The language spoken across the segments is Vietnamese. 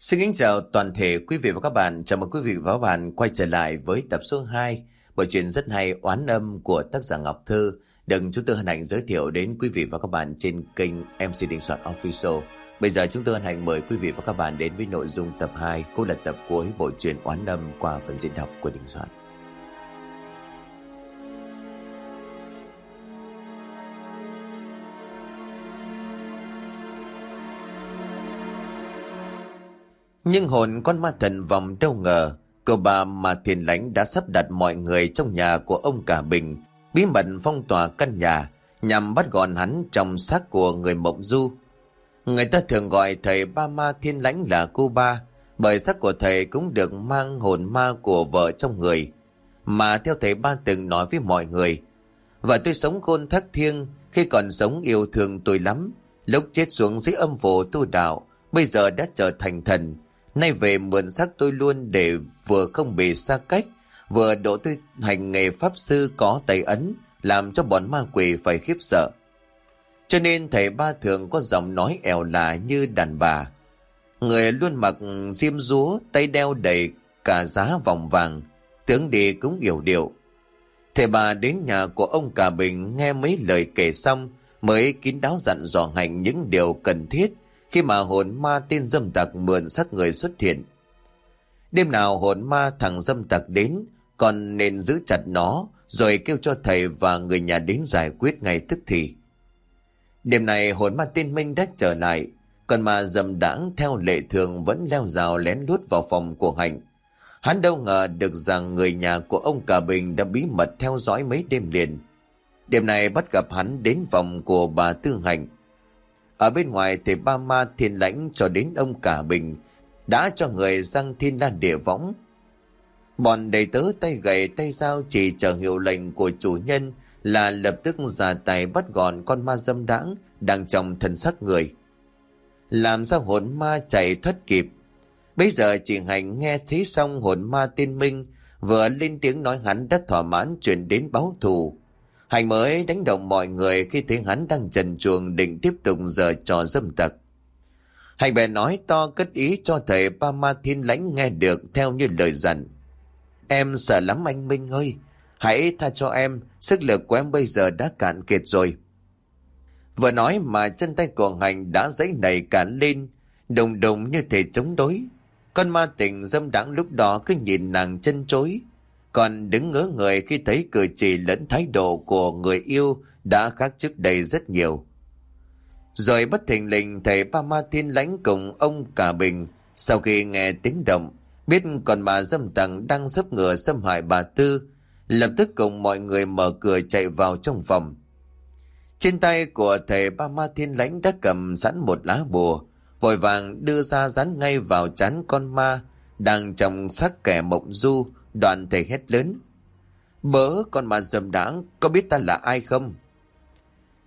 Xin kính chào toàn thể quý vị và các bạn. Chào mừng quý vị và các bạn quay trở lại với tập số 2 bộ truyện rất hay, oán âm của tác giả Ngọc Thư, được chúng tôi hân hạnh giới thiệu đến quý vị và các bạn trên kênh MC Đình Soạn Official. Bây giờ chúng tôi hân hạnh mời quý vị và các bạn đến với nội dung tập 2 cũng là tập cuối bộ truyện oán âm qua phần diễn đọc của Đình Soạn. Nhưng hồn con ma thần vòng đâu ngờ, cậu bà mà thiền lãnh đã sắp đặt mọi người trong nhà của ông Cả Bình, bí mật phong tỏa căn nhà, nhằm bắt gọn hắn trong xác của người mộng du. Người ta thường gọi thầy ba ma thiên lãnh là cô ba, bởi xác của thầy cũng được mang hồn ma của vợ trong người. Mà theo thầy ba từng nói với mọi người, và tôi sống khôn thác thiêng, khi còn sống yêu thương tôi lắm, lúc chết xuống dưới âm phổ tu đạo, bây giờ đã trở thành thần, Nay về mượn xác tôi luôn để vừa không bị xa cách, vừa độ tôi hành nghề pháp sư có tay ấn, làm cho bọn ma quỷ phải khiếp sợ. Cho nên thầy ba thường có giọng nói ẻo lạ như đàn bà. Người luôn mặc diêm rúa, tay đeo đầy cả giá vòng vàng, tướng đi cũng hiểu điệu. Thầy bà đến nhà của ông Cả Bình nghe mấy lời kể xong mới kín đáo dặn dò hành những điều cần thiết khi mà hồn ma tên dâm tặc mượn xác người xuất hiện. Đêm nào hồn ma thằng dâm tặc đến, còn nên giữ chặt nó, rồi kêu cho thầy và người nhà đến giải quyết ngay tức thì. Đêm này hồn ma tên Minh đã trở lại, còn mà dầm đãng theo lệ thường vẫn leo rào lén lút vào phòng của Hạnh. Hắn đâu ngờ được rằng người nhà của ông Cả Bình đã bí mật theo dõi mấy đêm liền. Đêm này bắt gặp hắn đến phòng của bà Tư Hạnh, ở bên ngoài thì ba ma thiên lãnh cho đến ông cả bình đã cho người răng thiên lan địa võng. Bọn đầy tớ tay gầy, tay dao chỉ chờ hiệu lệnh của chủ nhân là lập tức ra tay bắt gọn con ma dâm đãng đang trong thân xác người. Làm sao hồn ma chạy thoát kịp. Bây giờ chị Hành nghe thấy xong hồn ma tiên minh, vừa lên tiếng nói hắn đã thỏa mãn chuyển đến báo thù Hành mới đánh động mọi người khi thấy hắn đang trần chuồng định tiếp tục giờ trò dâm tặc. Hành bè nói to cất ý cho thầy ba ma thiên lãnh nghe được theo như lời dặn. Em sợ lắm anh Minh ơi, hãy tha cho em, sức lực của em bây giờ đã cạn kiệt rồi. Vừa nói mà chân tay của Hành đã dãy nảy cản lên, đồng đồng như thể chống đối. Con ma tình dâm đãng lúc đó cứ nhìn nàng chân chối, còn đứng ngỡ người khi thấy cử chỉ lẫn thái độ của người yêu đã khác trước đây rất nhiều. Rồi bất thình lình, thầy ba ma thiên lãnh cùng ông cả bình sau khi nghe tiếng động, biết còn bà dâm tặng đang sấp ngựa xâm hại bà Tư, lập tức cùng mọi người mở cửa chạy vào trong phòng. Trên tay của thầy ba ma thiên lãnh đã cầm sẵn một lá bùa, vội vàng đưa ra dán ngay vào chán con ma đang trong sắc kẻ mộng du Đoạn thầy hét lớn. Bớ con mà dầm đáng, có biết ta là ai không?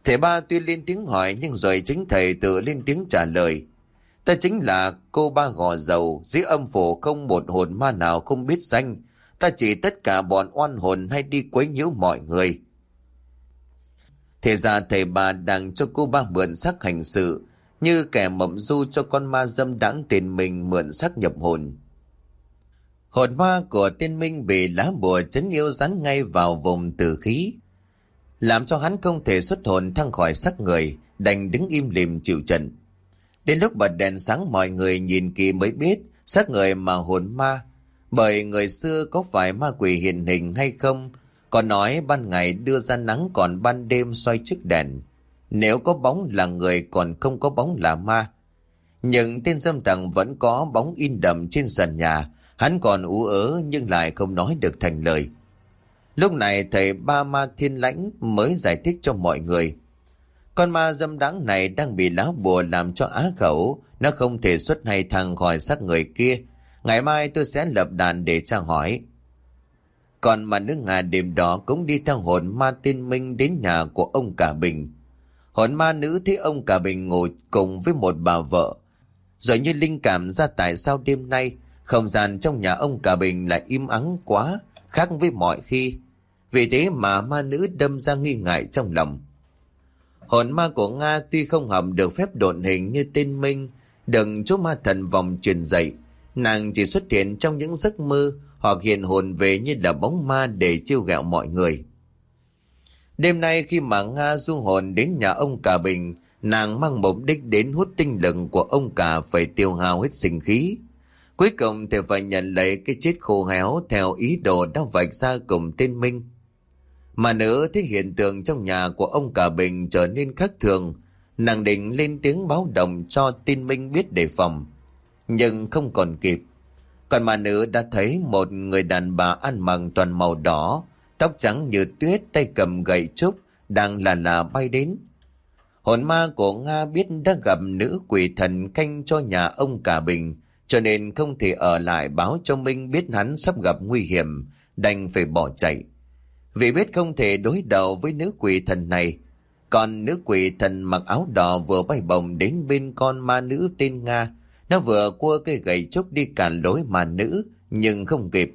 Thầy ba tuy lên tiếng hỏi nhưng rồi chính thầy tự lên tiếng trả lời. Ta chính là cô ba gò dầu, dưới âm phủ không một hồn ma nào không biết danh. Ta chỉ tất cả bọn oan hồn hay đi quấy nhiễu mọi người. Thế ra thầy bà đang cho cô ba mượn sắc hành sự, như kẻ mộng du cho con ma dâm đáng tiền mình mượn sắc nhập hồn. Hồn ma của tiên minh bị lá bùa chấn yêu rắn ngay vào vùng tử khí. Làm cho hắn không thể xuất hồn thăng khỏi xác người, đành đứng im lìm chịu trận. Đến lúc bật đèn sáng mọi người nhìn kỹ mới biết xác người mà hồn ma. Bởi người xưa có phải ma quỷ hiện hình hay không, còn nói ban ngày đưa ra nắng còn ban đêm soi trước đèn. Nếu có bóng là người còn không có bóng là ma. Nhưng tên dâm tặng vẫn có bóng in đậm trên sàn nhà, Hắn còn ú ớ nhưng lại không nói được thành lời. Lúc này thầy Ba Ma Thiên Lãnh mới giải thích cho mọi người. Con ma dâm đáng này đang bị lá bùa làm cho á khẩu, nó không thể xuất hay thằng khỏi xác người kia. Ngày mai tôi sẽ lập đàn để tra hỏi. Còn mà nước Nga đêm đó cũng đi theo hồn ma tiên minh đến nhà của ông Cả Bình. Hồn ma nữ thấy ông Cả Bình ngồi cùng với một bà vợ. Rồi như linh cảm ra tại sao đêm nay không gian trong nhà ông cả bình lại im ắng quá, khác với mọi khi. Vì thế mà ma nữ đâm ra nghi ngại trong lòng. Hồn ma của Nga tuy không hầm được phép độn hình như tên Minh, Đừng chú ma thần vòng truyền dạy, nàng chỉ xuất hiện trong những giấc mơ hoặc hiện hồn về như là bóng ma để chiêu gẹo mọi người. Đêm nay khi mà Nga du hồn đến nhà ông Cả Bình, nàng mang mục đích đến hút tinh lực của ông Cả phải tiêu hao hết sinh khí. Cuối cùng thì phải nhận lấy cái chết khô héo theo ý đồ đã vạch ra cùng tên Minh. Mà nữ thấy hiện tượng trong nhà của ông Cả Bình trở nên khác thường, nàng định lên tiếng báo động cho tin Minh biết đề phòng. Nhưng không còn kịp. Còn mà nữ đã thấy một người đàn bà ăn mặc toàn màu đỏ, tóc trắng như tuyết, tay cầm gậy trúc, đang là là bay đến. Hồn ma của Nga biết đã gặp nữ quỷ thần canh cho nhà ông Cả Bình, cho nên không thể ở lại báo cho Minh biết hắn sắp gặp nguy hiểm, đành phải bỏ chạy. Vì biết không thể đối đầu với nữ quỷ thần này, còn nữ quỷ thần mặc áo đỏ vừa bay bồng đến bên con ma nữ tên Nga, nó vừa cua cây gậy trúc đi cản lối mà nữ, nhưng không kịp.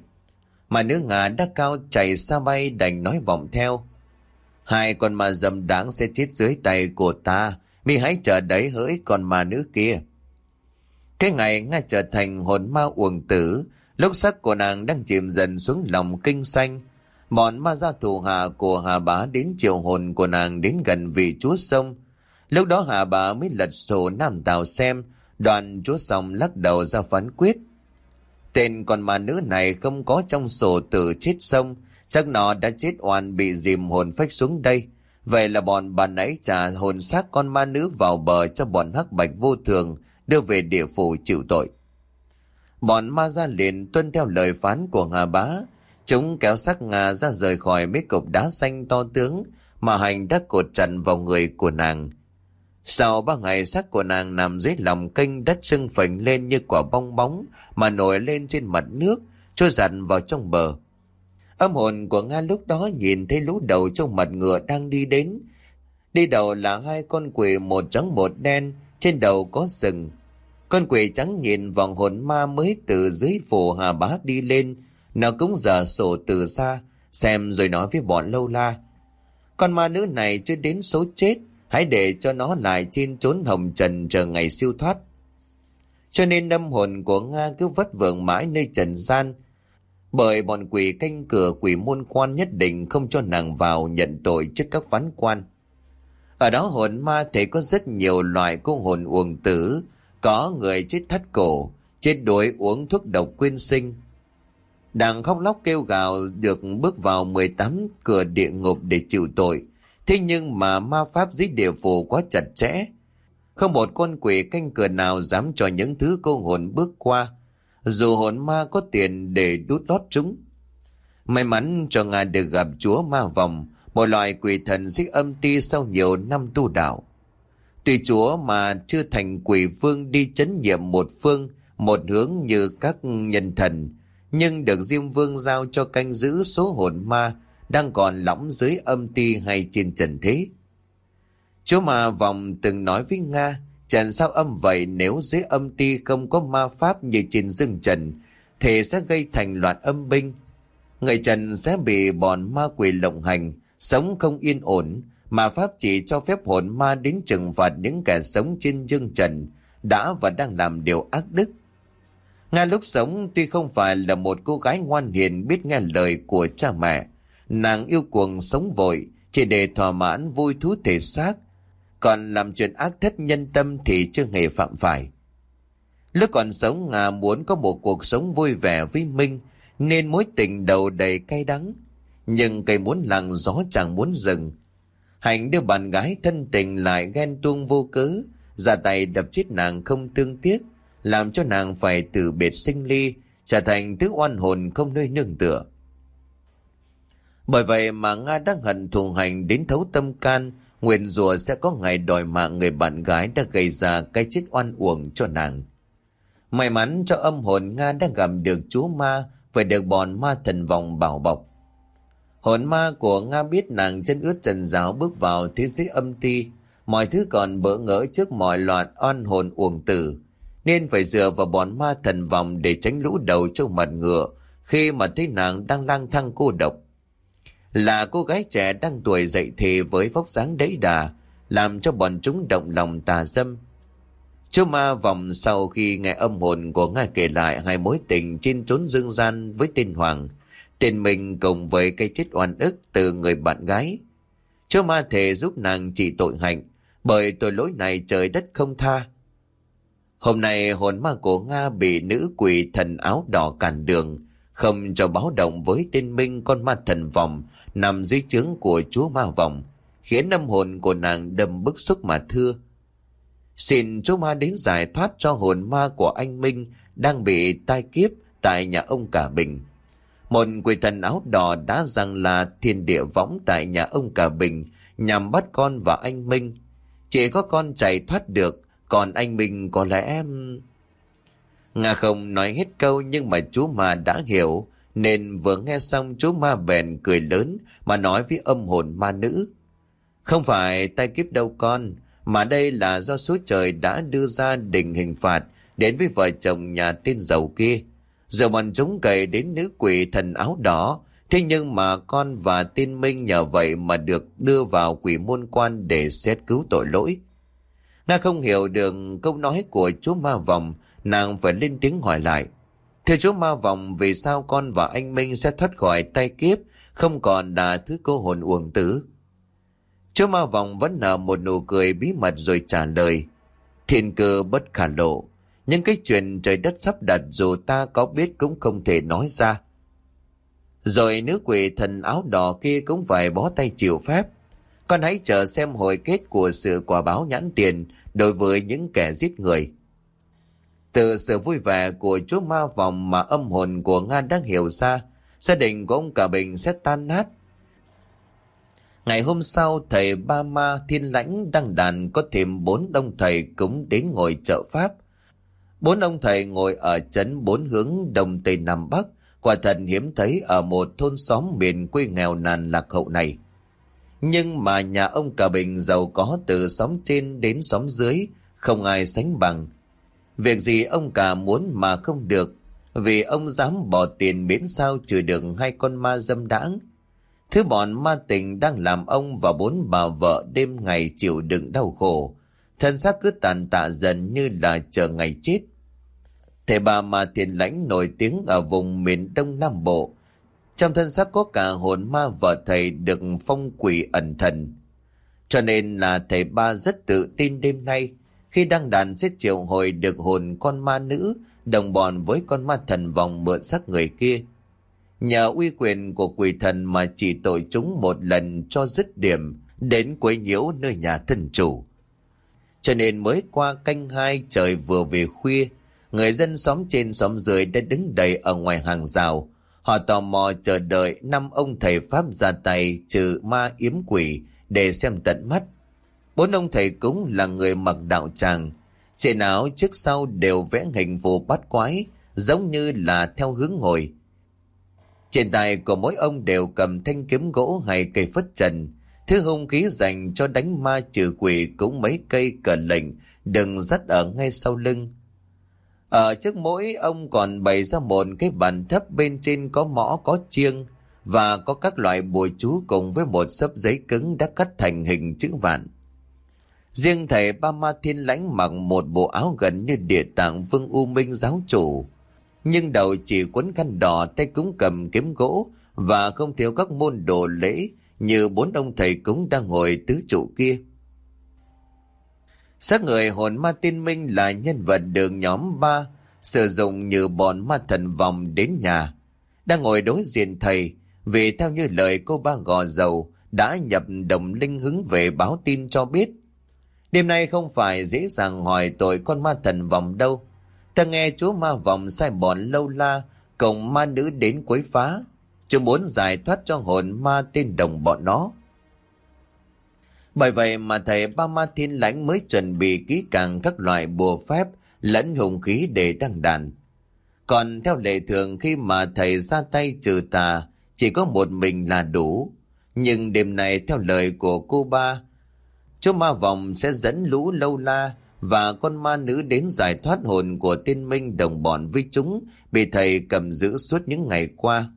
Mà nữ Nga đã cao chạy xa bay đành nói vọng theo. Hai con ma dầm đáng sẽ chết dưới tay của ta, mi hãy chờ đấy hỡi con ma nữ kia. Cái ngày Nga trở thành hồn ma uổng tử, lúc sắc của nàng đang chìm dần xuống lòng kinh xanh. Bọn ma gia thù hạ của Hà Bá đến chiều hồn của nàng đến gần vị chúa sông. Lúc đó Hà Bá mới lật sổ Nam Tào xem, đoàn chúa sông lắc đầu ra phán quyết. Tên con ma nữ này không có trong sổ tử chết sông, chắc nó đã chết oan bị dìm hồn phách xuống đây. Vậy là bọn bà nãy trả hồn xác con ma nữ vào bờ cho bọn hắc bạch vô thường, đưa về địa phủ chịu tội. Bọn ma gia liền tuân theo lời phán của Hà Bá, chúng kéo xác Nga ra rời khỏi mấy cục đá xanh to tướng mà hành đã cột chặt vào người của nàng. Sau ba ngày xác của nàng nằm dưới lòng kênh đất sưng phình lên như quả bong bóng mà nổi lên trên mặt nước, trôi dặn vào trong bờ. Âm hồn của Nga lúc đó nhìn thấy lũ đầu trong mặt ngựa đang đi đến. Đi đầu là hai con quỷ một trắng một đen, trên đầu có sừng. Con quỷ trắng nhìn vòng hồn ma mới từ dưới phủ hà bá đi lên. Nó cũng giờ sổ từ xa, xem rồi nói với bọn lâu la. Con ma nữ này chưa đến số chết, hãy để cho nó lại trên trốn hồng trần chờ ngày siêu thoát. Cho nên tâm hồn của Nga cứ vất vưởng mãi nơi trần gian, bởi bọn quỷ canh cửa quỷ môn quan nhất định không cho nàng vào nhận tội trước các phán quan. Ở đó hồn ma thể có rất nhiều loại cô hồn uổng tử, có người chết thắt cổ, chết đuối uống thuốc độc quyên sinh. Đang khóc lóc kêu gào được bước vào 18 cửa địa ngục để chịu tội. Thế nhưng mà ma pháp dưới địa phủ quá chặt chẽ. Không một con quỷ canh cửa nào dám cho những thứ cô hồn bước qua. Dù hồn ma có tiền để đút lót chúng. May mắn cho ngài được gặp chúa ma vòng, một loại quỷ thần giết âm ti sau nhiều năm tu đạo. Tùy chúa mà chưa thành quỷ vương đi chấn nhiệm một phương, một hướng như các nhân thần, nhưng được Diêm Vương giao cho canh giữ số hồn ma đang còn lõng dưới âm ti hay trên trần thế. Chúa mà vòng từng nói với Nga, trần sao âm vậy nếu dưới âm ti không có ma pháp như trên dương trần, thì sẽ gây thành loạt âm binh. Người trần sẽ bị bọn ma quỷ lộng hành, sống không yên ổn, mà pháp chỉ cho phép hồn ma đến trừng phạt những kẻ sống trên dương trần, đã và đang làm điều ác đức. Nga lúc sống tuy không phải là một cô gái ngoan hiền biết nghe lời của cha mẹ, nàng yêu cuồng sống vội chỉ để thỏa mãn vui thú thể xác, còn làm chuyện ác thất nhân tâm thì chưa hề phạm phải. Lúc còn sống Nga muốn có một cuộc sống vui vẻ với Minh, nên mối tình đầu đầy cay đắng. Nhưng cây muốn lặng gió chẳng muốn dừng. Hạnh đưa bạn gái thân tình lại ghen tuông vô cớ, ra tay đập chết nàng không tương tiếc, làm cho nàng phải từ biệt sinh ly, trở thành thứ oan hồn không nơi nương tựa. Bởi vậy mà Nga đang hận thù hành đến thấu tâm can, nguyện rùa sẽ có ngày đòi mạng người bạn gái đã gây ra cái chết oan uổng cho nàng. May mắn cho âm hồn Nga đã gặp được chúa ma, phải được bọn ma thần vòng bảo bọc. Hồn ma của Nga biết nàng chân ướt trần giáo bước vào thế giới âm ti, mọi thứ còn bỡ ngỡ trước mọi loạt oan hồn uổng tử, nên phải dựa vào bọn ma thần vòng để tránh lũ đầu trong mặt ngựa khi mà thấy nàng đang lang thang cô độc. Là cô gái trẻ đang tuổi dậy thì với vóc dáng đấy đà, làm cho bọn chúng động lòng tà dâm. Chú ma vòng sau khi nghe âm hồn của Nga kể lại hai mối tình trên trốn dương gian với tên Hoàng, tên mình cùng với cái chết oan ức từ người bạn gái. Cho ma thề giúp nàng chỉ tội hạnh, bởi tội lỗi này trời đất không tha. Hôm nay hồn ma của Nga bị nữ quỷ thần áo đỏ cản đường, không cho báo động với tên Minh con ma thần vòng nằm dưới trướng của chúa ma vòng, khiến âm hồn của nàng đâm bức xúc mà thưa. Xin chúa ma đến giải thoát cho hồn ma của anh Minh đang bị tai kiếp tại nhà ông Cả Bình. Một quỷ thần áo đỏ đã rằng là thiên địa võng tại nhà ông Cả Bình nhằm bắt con và anh Minh. Chỉ có con chạy thoát được, còn anh Minh có lẽ... em Nga không nói hết câu nhưng mà chú ma đã hiểu, nên vừa nghe xong chú ma bèn cười lớn mà nói với âm hồn ma nữ. Không phải tay kiếp đâu con, mà đây là do số trời đã đưa ra định hình phạt đến với vợ chồng nhà tên giàu kia. Giờ bọn chúng cậy đến nữ quỷ thần áo đỏ, thế nhưng mà con và tiên Minh nhờ vậy mà được đưa vào quỷ môn quan để xét cứu tội lỗi. Nga không hiểu được câu nói của chú ma vòng, nàng phải lên tiếng hỏi lại. Thưa chú ma vòng, vì sao con và anh Minh sẽ thoát khỏi tay kiếp, không còn là thứ cô hồn uổng tử? Chú ma vòng vẫn nở một nụ cười bí mật rồi trả lời. Thiên cơ bất khả lộ. Những cái chuyện trời đất sắp đặt dù ta có biết cũng không thể nói ra. Rồi nữ quỷ thần áo đỏ kia cũng phải bó tay chịu phép. Con hãy chờ xem hồi kết của sự quả báo nhãn tiền đối với những kẻ giết người. Từ sự vui vẻ của chúa ma vòng mà âm hồn của Nga đang hiểu ra, gia đình của ông Cả Bình sẽ tan nát. Ngày hôm sau, thầy Ba Ma Thiên Lãnh đăng đàn có thêm bốn đông thầy cũng đến ngồi chợ Pháp. Bốn ông thầy ngồi ở chấn bốn hướng đông tây nam bắc, quả thật hiếm thấy ở một thôn xóm miền quê nghèo nàn lạc hậu này. Nhưng mà nhà ông Cả Bình giàu có từ xóm trên đến xóm dưới, không ai sánh bằng. Việc gì ông cả muốn mà không được, vì ông dám bỏ tiền miễn sao trừ được hai con ma dâm đãng. Thứ bọn ma tình đang làm ông và bốn bà vợ đêm ngày chịu đựng đau khổ. Thân xác cứ tàn tạ dần như là chờ ngày chết. Thầy bà mà thiền lãnh nổi tiếng ở vùng miền Đông Nam Bộ. Trong thân xác có cả hồn ma vợ thầy được phong quỷ ẩn thần. Cho nên là thầy ba rất tự tin đêm nay, khi đăng đàn sẽ triệu hồi được hồn con ma nữ, đồng bọn với con ma thần vòng mượn xác người kia. Nhờ uy quyền của quỷ thần mà chỉ tội chúng một lần cho dứt điểm, đến quấy nhiễu nơi nhà thân chủ. Cho nên mới qua canh hai trời vừa về khuya, người dân xóm trên xóm dưới đã đứng đầy ở ngoài hàng rào. Họ tò mò chờ đợi năm ông thầy Pháp ra tay trừ ma yếm quỷ để xem tận mắt. Bốn ông thầy cúng là người mặc đạo tràng. Trên áo trước sau đều vẽ hình phù bát quái, giống như là theo hướng ngồi. Trên tay của mỗi ông đều cầm thanh kiếm gỗ hay cây phất trần. Thứ hung khí dành cho đánh ma trừ quỷ cũng mấy cây cờ lệnh, đừng dắt ở ngay sau lưng. Ở trước mỗi ông còn bày ra một cái bàn thấp bên trên có mõ có chiêng và có các loại bùa chú cùng với một sấp giấy cứng đã cắt thành hình chữ vạn. Riêng thầy Ba Ma Thiên Lãnh mặc một bộ áo gần như địa tạng Vương U Minh giáo chủ. Nhưng đầu chỉ quấn khăn đỏ tay cúng cầm kiếm gỗ và không thiếu các môn đồ lễ như bốn ông thầy cúng đang ngồi tứ trụ kia. Xác người hồn ma tiên minh là nhân vật đường nhóm ba sử dụng như bọn ma thần vòng đến nhà. Đang ngồi đối diện thầy vì theo như lời cô ba gò dầu đã nhập đồng linh hứng về báo tin cho biết Đêm nay không phải dễ dàng hỏi tội con ma thần vòng đâu. Ta nghe chúa ma vòng sai bọn lâu la, cùng ma nữ đến quấy phá chưa muốn giải thoát cho hồn ma tên đồng bọn nó. Bởi vậy mà thầy ba ma thiên lãnh mới chuẩn bị kỹ càng các loại bùa phép lẫn hùng khí để đăng đàn. Còn theo lệ thường khi mà thầy ra tay trừ tà, chỉ có một mình là đủ. Nhưng đêm này theo lời của cô ba, Chú ma vòng sẽ dẫn lũ lâu la và con ma nữ đến giải thoát hồn của tiên minh đồng bọn với chúng bị thầy cầm giữ suốt những ngày qua.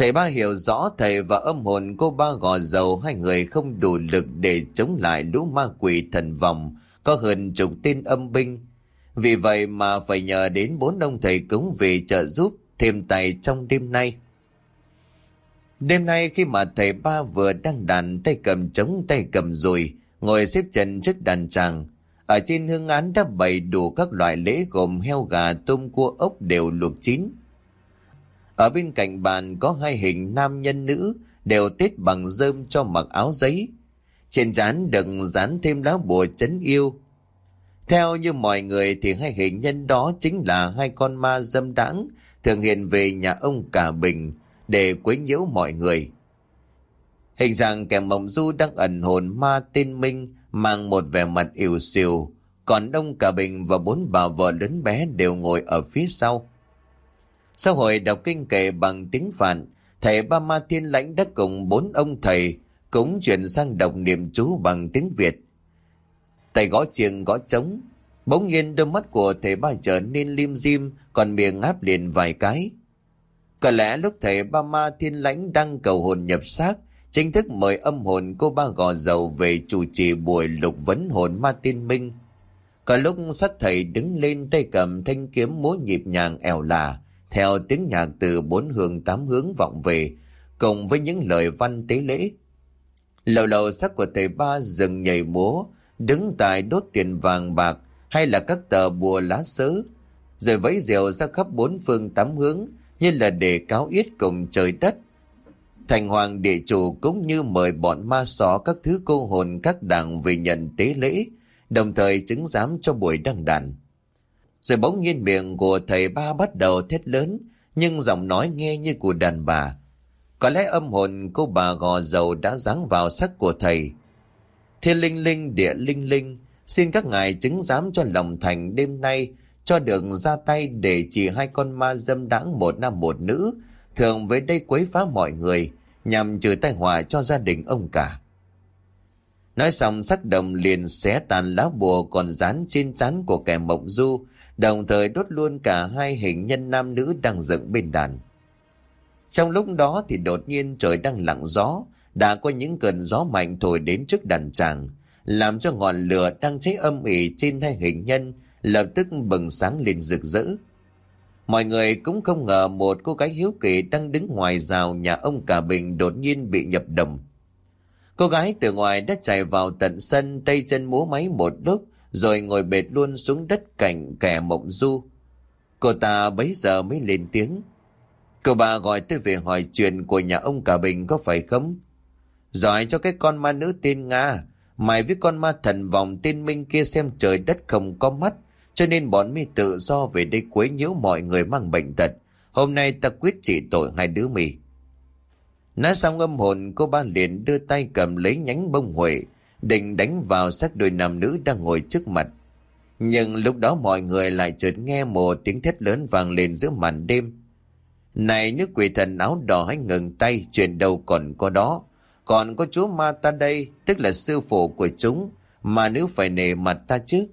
Thầy ba hiểu rõ thầy và âm hồn cô ba gò dầu hai người không đủ lực để chống lại lũ ma quỷ thần vòng có hơn chục tên âm binh. Vì vậy mà phải nhờ đến bốn ông thầy cúng về trợ giúp thêm tay trong đêm nay. Đêm nay khi mà thầy ba vừa đang đàn tay cầm trống tay cầm rồi, ngồi xếp chân trước đàn tràng, ở trên hương án đã bày đủ các loại lễ gồm heo gà, tôm cua ốc đều luộc chín. Ở bên cạnh bàn có hai hình nam nhân nữ đều tết bằng rơm cho mặc áo giấy. Trên trán đừng dán thêm lá bùa chấn yêu. Theo như mọi người thì hai hình nhân đó chính là hai con ma dâm đãng thường hiện về nhà ông Cả Bình để quấy nhiễu mọi người. Hình dạng kẻ mộng du đang ẩn hồn ma tên Minh mang một vẻ mặt yếu xìu, còn ông Cả Bình và bốn bà vợ lớn bé đều ngồi ở phía sau. Sau hồi đọc kinh kệ bằng tiếng Phạn, thầy Ba Ma Thiên Lãnh đã cùng bốn ông thầy cũng chuyển sang đọc niệm chú bằng tiếng Việt. Thầy gõ chiêng gõ trống, bỗng nhiên đôi mắt của thầy ba trở nên lim dim, còn miệng ngáp liền vài cái. Có lẽ lúc thầy Ba Ma Thiên Lãnh đang cầu hồn nhập xác, chính thức mời âm hồn cô ba gò dầu về chủ trì buổi lục vấn hồn ma tiên minh. Cả lúc sắc thầy đứng lên tay cầm thanh kiếm múa nhịp nhàng ẻo là, theo tiếng nhạc từ bốn hướng tám hướng vọng về, cùng với những lời văn tế lễ. Lâu lâu sắc của thầy ba dừng nhảy múa, đứng tại đốt tiền vàng bạc hay là các tờ bùa lá sớ, rồi vẫy rượu ra khắp bốn phương tám hướng như là để cáo yết cùng trời đất. Thành hoàng địa chủ cũng như mời bọn ma só các thứ cô hồn các đảng về nhận tế lễ, đồng thời chứng giám cho buổi đăng đàn. Rồi bỗng nhiên miệng của thầy ba bắt đầu thét lớn, nhưng giọng nói nghe như của đàn bà. Có lẽ âm hồn cô bà gò dầu đã giáng vào sắc của thầy. Thiên linh linh địa linh linh, xin các ngài chứng giám cho lòng thành đêm nay cho được ra tay để chỉ hai con ma dâm đãng một nam một nữ, thường với đây quấy phá mọi người, nhằm trừ tai họa cho gia đình ông cả. Nói xong sắc đồng liền xé tàn lá bùa còn dán trên trán của kẻ mộng du, đồng thời đốt luôn cả hai hình nhân nam nữ đang dựng bên đàn. Trong lúc đó thì đột nhiên trời đang lặng gió, đã có những cơn gió mạnh thổi đến trước đàn tràng, làm cho ngọn lửa đang cháy âm ỉ trên hai hình nhân lập tức bừng sáng lên rực rỡ. Mọi người cũng không ngờ một cô gái hiếu kỳ đang đứng ngoài rào nhà ông Cả Bình đột nhiên bị nhập đồng. Cô gái từ ngoài đã chạy vào tận sân tay chân múa máy một lúc rồi ngồi bệt luôn xuống đất cạnh kẻ mộng du. Cô ta bấy giờ mới lên tiếng. Cô bà gọi tôi về hỏi chuyện của nhà ông Cả Bình có phải không? Giỏi cho cái con ma nữ tên Nga, mày với con ma thần vòng tên Minh kia xem trời đất không có mắt, cho nên bọn mi tự do về đây quấy nhiễu mọi người mang bệnh tật. Hôm nay ta quyết trị tội hai đứa mì. Nói xong âm hồn cô ba liền đưa tay cầm lấy nhánh bông huệ, định đánh vào xác đôi nam nữ đang ngồi trước mặt. Nhưng lúc đó mọi người lại chợt nghe một tiếng thét lớn vang lên giữa màn đêm. Này nước quỷ thần áo đỏ hãy ngừng tay, chuyện đâu còn có đó. Còn có chúa ma ta đây, tức là sư phụ của chúng, mà nữ phải nề mặt ta chứ.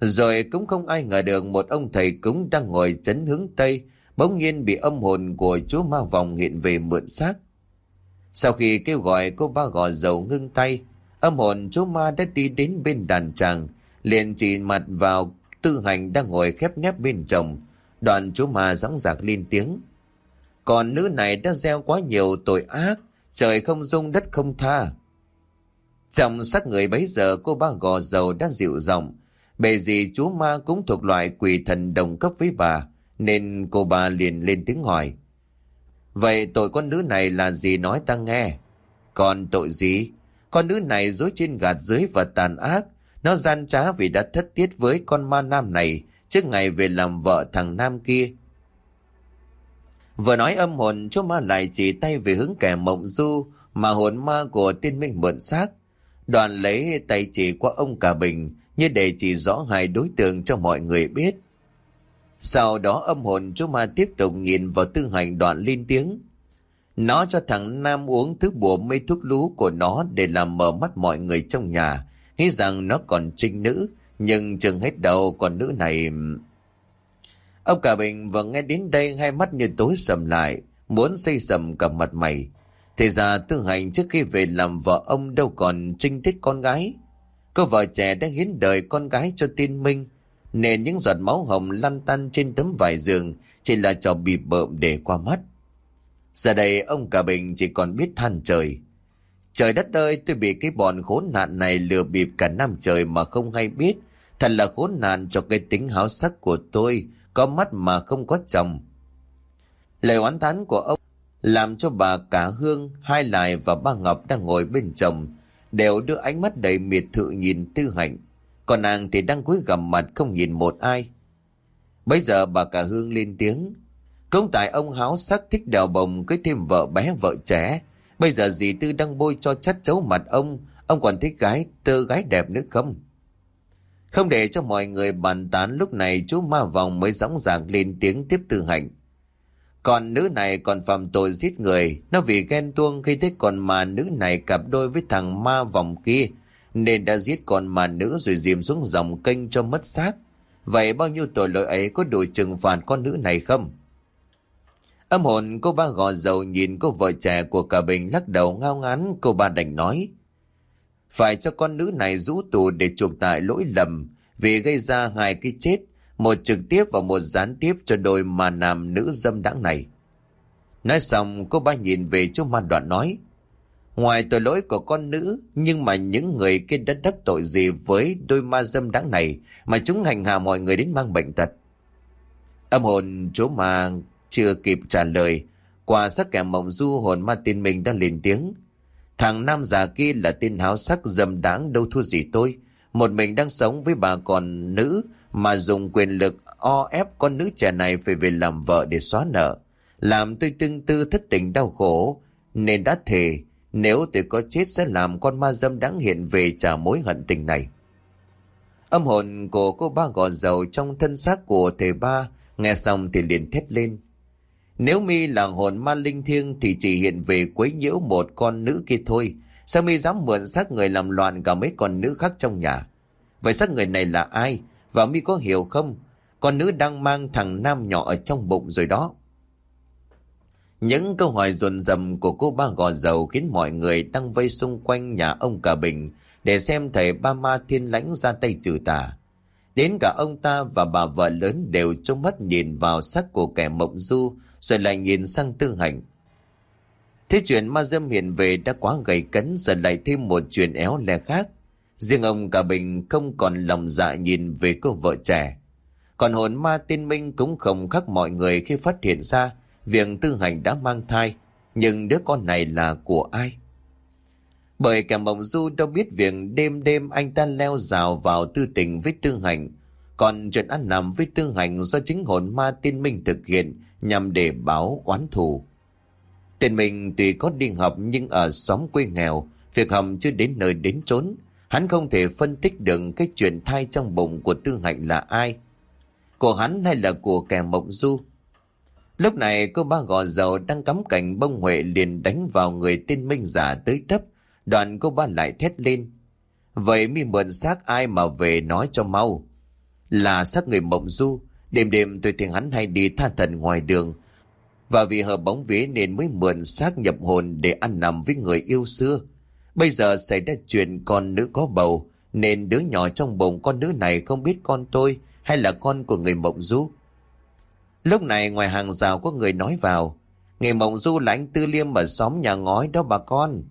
Rồi cũng không ai ngờ được một ông thầy cúng đang ngồi chấn hướng Tây, bỗng nhiên bị âm hồn của chúa ma vòng hiện về mượn xác. Sau khi kêu gọi cô ba gò dầu ngưng tay, âm hồn chú ma đã đi đến bên đàn tràng, liền chỉ mặt vào tư hành đang ngồi khép nép bên chồng. Đoàn chú ma dõng dạc lên tiếng. Còn nữ này đã gieo quá nhiều tội ác, trời không dung đất không tha. Trong sắc người bấy giờ cô ba gò dầu đã dịu giọng Bề gì chú ma cũng thuộc loại quỷ thần đồng cấp với bà, nên cô bà liền lên tiếng hỏi. Vậy tội con nữ này là gì nói ta nghe? Còn tội gì? Con nữ này dối trên gạt dưới và tàn ác. Nó gian trá vì đã thất tiết với con ma nam này, trước ngày về làm vợ thằng nam kia. Vừa nói âm hồn, chú ma lại chỉ tay về hướng kẻ mộng du, mà hồn ma của tiên minh mượn xác. Đoàn lấy tay chỉ qua ông cả bình, như để chỉ rõ hai đối tượng cho mọi người biết. Sau đó âm hồn, chú ma tiếp tục nhìn vào tư hành đoạn lên tiếng. Nó cho thằng Nam uống thứ bùa mê thuốc lú của nó để làm mở mắt mọi người trong nhà, nghĩ rằng nó còn trinh nữ, nhưng chừng hết đầu còn nữ này... Ông cả bình vừa nghe đến đây hai mắt như tối sầm lại, muốn xây sầm cả mặt mày. Thì ra tư hành trước khi về làm vợ ông đâu còn trinh thích con gái. Cô vợ trẻ đã hiến đời con gái cho tiên minh, nên những giọt máu hồng lăn tăn trên tấm vải giường chỉ là trò bị bợm để qua mắt. Giờ đây ông cả bình chỉ còn biết than trời. Trời đất ơi tôi bị cái bọn khốn nạn này lừa bịp cả năm trời mà không hay biết. Thật là khốn nạn cho cái tính háo sắc của tôi, có mắt mà không có chồng. Lời oán thán của ông làm cho bà cả Hương, Hai Lại và ba Ngọc đang ngồi bên chồng đều đưa ánh mắt đầy miệt thự nhìn Tư Hạnh. Còn nàng thì đang cúi gằm mặt không nhìn một ai. Bây giờ bà cả Hương lên tiếng. Công tại ông háo sắc thích đèo bồng cưới thêm vợ bé vợ trẻ. Bây giờ dì Tư đang bôi cho chắt chấu mặt ông. Ông còn thích gái tơ gái đẹp nữa không? Không để cho mọi người bàn tán lúc này chú ma vòng mới dõng dạc lên tiếng tiếp Tư hành Còn nữ này còn phạm tội giết người, nó vì ghen tuông khi thấy con mà nữ này cặp đôi với thằng ma vòng kia, nên đã giết con mà nữ rồi dìm xuống dòng kênh cho mất xác. Vậy bao nhiêu tội lỗi ấy có đủ trừng phạt con nữ này không? Âm hồn cô ba gò dầu nhìn cô vợ trẻ của cả bình lắc đầu ngao ngán, cô ba đành nói. Phải cho con nữ này rũ tù để chuộc tại lỗi lầm, vì gây ra hai cái chết, một trực tiếp và một gián tiếp cho đôi mà nam nữ dâm đãng này. Nói xong, cô ba nhìn về chỗ man đoạn nói, Ngoài tội lỗi của con nữ, Nhưng mà những người kia đã đắc tội gì với đôi ma dâm đáng này Mà chúng hành hạ mọi người đến mang bệnh tật Âm hồn, chỗ ma chưa kịp trả lời Qua sắc kẻ mộng du hồn ma tin mình đã lên tiếng Thằng nam già kia là tên háo sắc dâm đáng đâu thua gì tôi Một mình đang sống với bà còn nữ mà dùng quyền lực o ép con nữ trẻ này phải về làm vợ để xóa nợ. Làm tôi tương tư thất tình đau khổ, nên đã thề nếu tôi có chết sẽ làm con ma dâm đáng hiện về trả mối hận tình này. Âm hồn của cô ba gò dầu trong thân xác của thầy ba, nghe xong thì liền thét lên. Nếu mi là hồn ma linh thiêng thì chỉ hiện về quấy nhiễu một con nữ kia thôi. Sao mi dám mượn xác người làm loạn cả mấy con nữ khác trong nhà? Vậy xác người này là ai? Và mi có hiểu không? Con nữ đang mang thằng nam nhỏ ở trong bụng rồi đó. Những câu hỏi dồn dầm của cô ba gò dầu khiến mọi người đang vây xung quanh nhà ông cả bình để xem thầy ba ma thiên lãnh ra tay trừ tà. Đến cả ông ta và bà vợ lớn đều trông mắt nhìn vào sắc của kẻ mộng du rồi lại nhìn sang tư hành. Thế chuyện ma dâm hiện về đã quá gầy cấn giờ lại thêm một chuyện éo le khác. Riêng ông cả bình không còn lòng dạ nhìn về cô vợ trẻ. Còn hồn ma tiên minh cũng không khác mọi người khi phát hiện ra việc tư hành đã mang thai. Nhưng đứa con này là của ai? Bởi cả mộng du đâu biết việc đêm đêm anh ta leo rào vào tư tình với tư hành. Còn chuyện ăn nằm với tư hành do chính hồn ma tiên minh thực hiện nhằm để báo oán thù. Tên mình tuy có đi học nhưng ở xóm quê nghèo, việc hầm chưa đến nơi đến chốn, Hắn không thể phân tích được cái chuyện thai trong bụng của Tư Hạnh là ai. Của hắn hay là của kẻ mộng du. Lúc này cô ba gò dầu đang cắm cảnh bông huệ liền đánh vào người tên Minh giả tới thấp. Đoạn cô ba lại thét lên. Vậy mi mượn xác ai mà về nói cho mau. Là xác người mộng du. Đêm đêm tôi thấy hắn hay đi tha thần ngoài đường. Và vì hợp bóng vía nên mới mượn xác nhập hồn để ăn nằm với người yêu xưa. Bây giờ xảy ra chuyện con nữ có bầu, nên đứa nhỏ trong bụng con nữ này không biết con tôi hay là con của người mộng du. Lúc này ngoài hàng rào có người nói vào, người mộng du là anh Tư Liêm ở xóm nhà ngói đó bà con.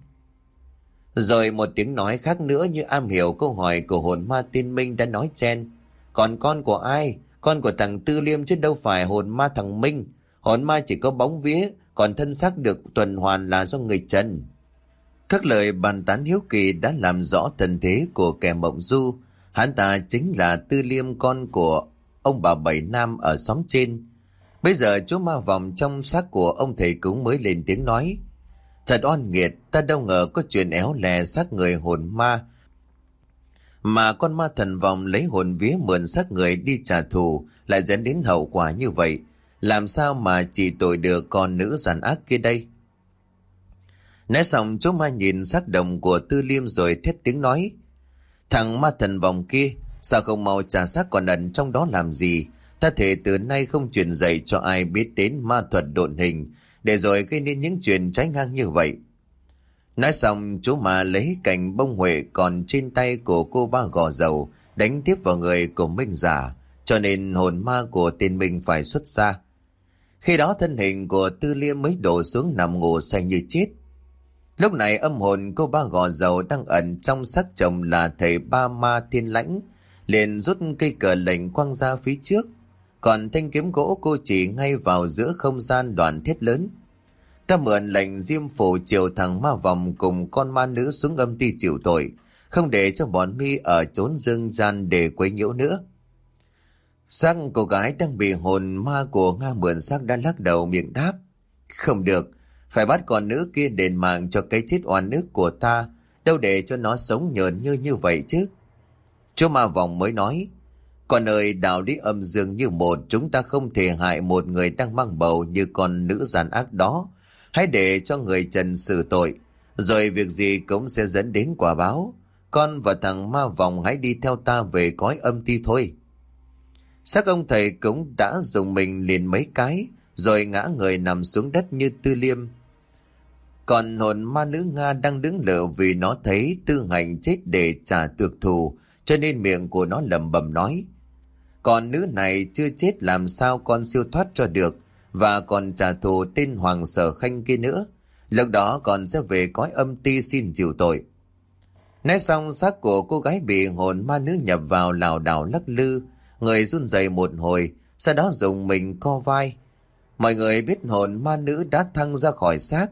Rồi một tiếng nói khác nữa như am hiểu câu hỏi của hồn ma tiên minh đã nói chen. Còn con của ai? Con của thằng Tư Liêm chứ đâu phải hồn ma thằng Minh. Hồn ma chỉ có bóng vía, còn thân xác được tuần hoàn là do người Trần. Các lời bàn tán hiếu kỳ đã làm rõ thân thế của kẻ mộng du. Hắn ta chính là tư liêm con của ông bà Bảy Nam ở xóm trên. Bây giờ chú ma vòng trong xác của ông thầy cúng mới lên tiếng nói. Thật oan nghiệt, ta đâu ngờ có chuyện éo lè xác người hồn ma. Mà con ma thần vòng lấy hồn vía mượn xác người đi trả thù lại dẫn đến hậu quả như vậy. Làm sao mà chỉ tội được con nữ giàn ác kia đây? Nói xong chú ma nhìn xác đồng của tư liêm rồi thét tiếng nói. Thằng ma thần vòng kia, sao không mau trả xác còn ẩn trong đó làm gì? Ta thể từ nay không truyền dạy cho ai biết đến ma thuật độn hình, để rồi gây nên những chuyện trái ngang như vậy. Nói xong chú mà lấy cành bông huệ còn trên tay của cô ba gò dầu đánh tiếp vào người của Minh giả cho nên hồn ma của tên Minh phải xuất ra. Khi đó thân hình của Tư Liêm mới đổ xuống nằm ngủ say như chết. Lúc này âm hồn cô ba gò dầu đang ẩn trong xác chồng là thầy ba ma thiên lãnh, liền rút cây cờ lệnh quăng ra phía trước. Còn thanh kiếm gỗ cô chỉ ngay vào giữa không gian đoàn thiết lớn. Ta mượn lệnh diêm phủ chiều thằng ma vòng cùng con ma nữ xuống âm ti chịu tội, không để cho bọn mi ở trốn dương gian để quấy nhiễu nữa. sang cô gái đang bị hồn ma của Nga mượn sắc đã lắc đầu miệng đáp. Không được, phải bắt con nữ kia đền mạng cho cái chết oan nước của ta, đâu để cho nó sống nhờn như như vậy chứ. Chú ma vòng mới nói, con ơi đào đi âm dương như một, chúng ta không thể hại một người đang mang bầu như con nữ gian ác đó. Hãy để cho người trần xử tội, rồi việc gì cũng sẽ dẫn đến quả báo. Con và thằng ma vòng hãy đi theo ta về cõi âm ti thôi. Xác ông thầy cũng đã dùng mình liền mấy cái, rồi ngã người nằm xuống đất như tư liêm. Còn hồn ma nữ Nga đang đứng lợ vì nó thấy tư hành chết để trả tược thù, cho nên miệng của nó lầm bầm nói. Còn nữ này chưa chết làm sao con siêu thoát cho được, và còn trả thù tên Hoàng Sở Khanh kia nữa. Lúc đó còn sẽ về cõi âm ti xin chịu tội. Nói xong xác của cô gái bị hồn ma nữ nhập vào lảo đảo lắc lư, người run rẩy một hồi, sau đó dùng mình co vai. Mọi người biết hồn ma nữ đã thăng ra khỏi xác.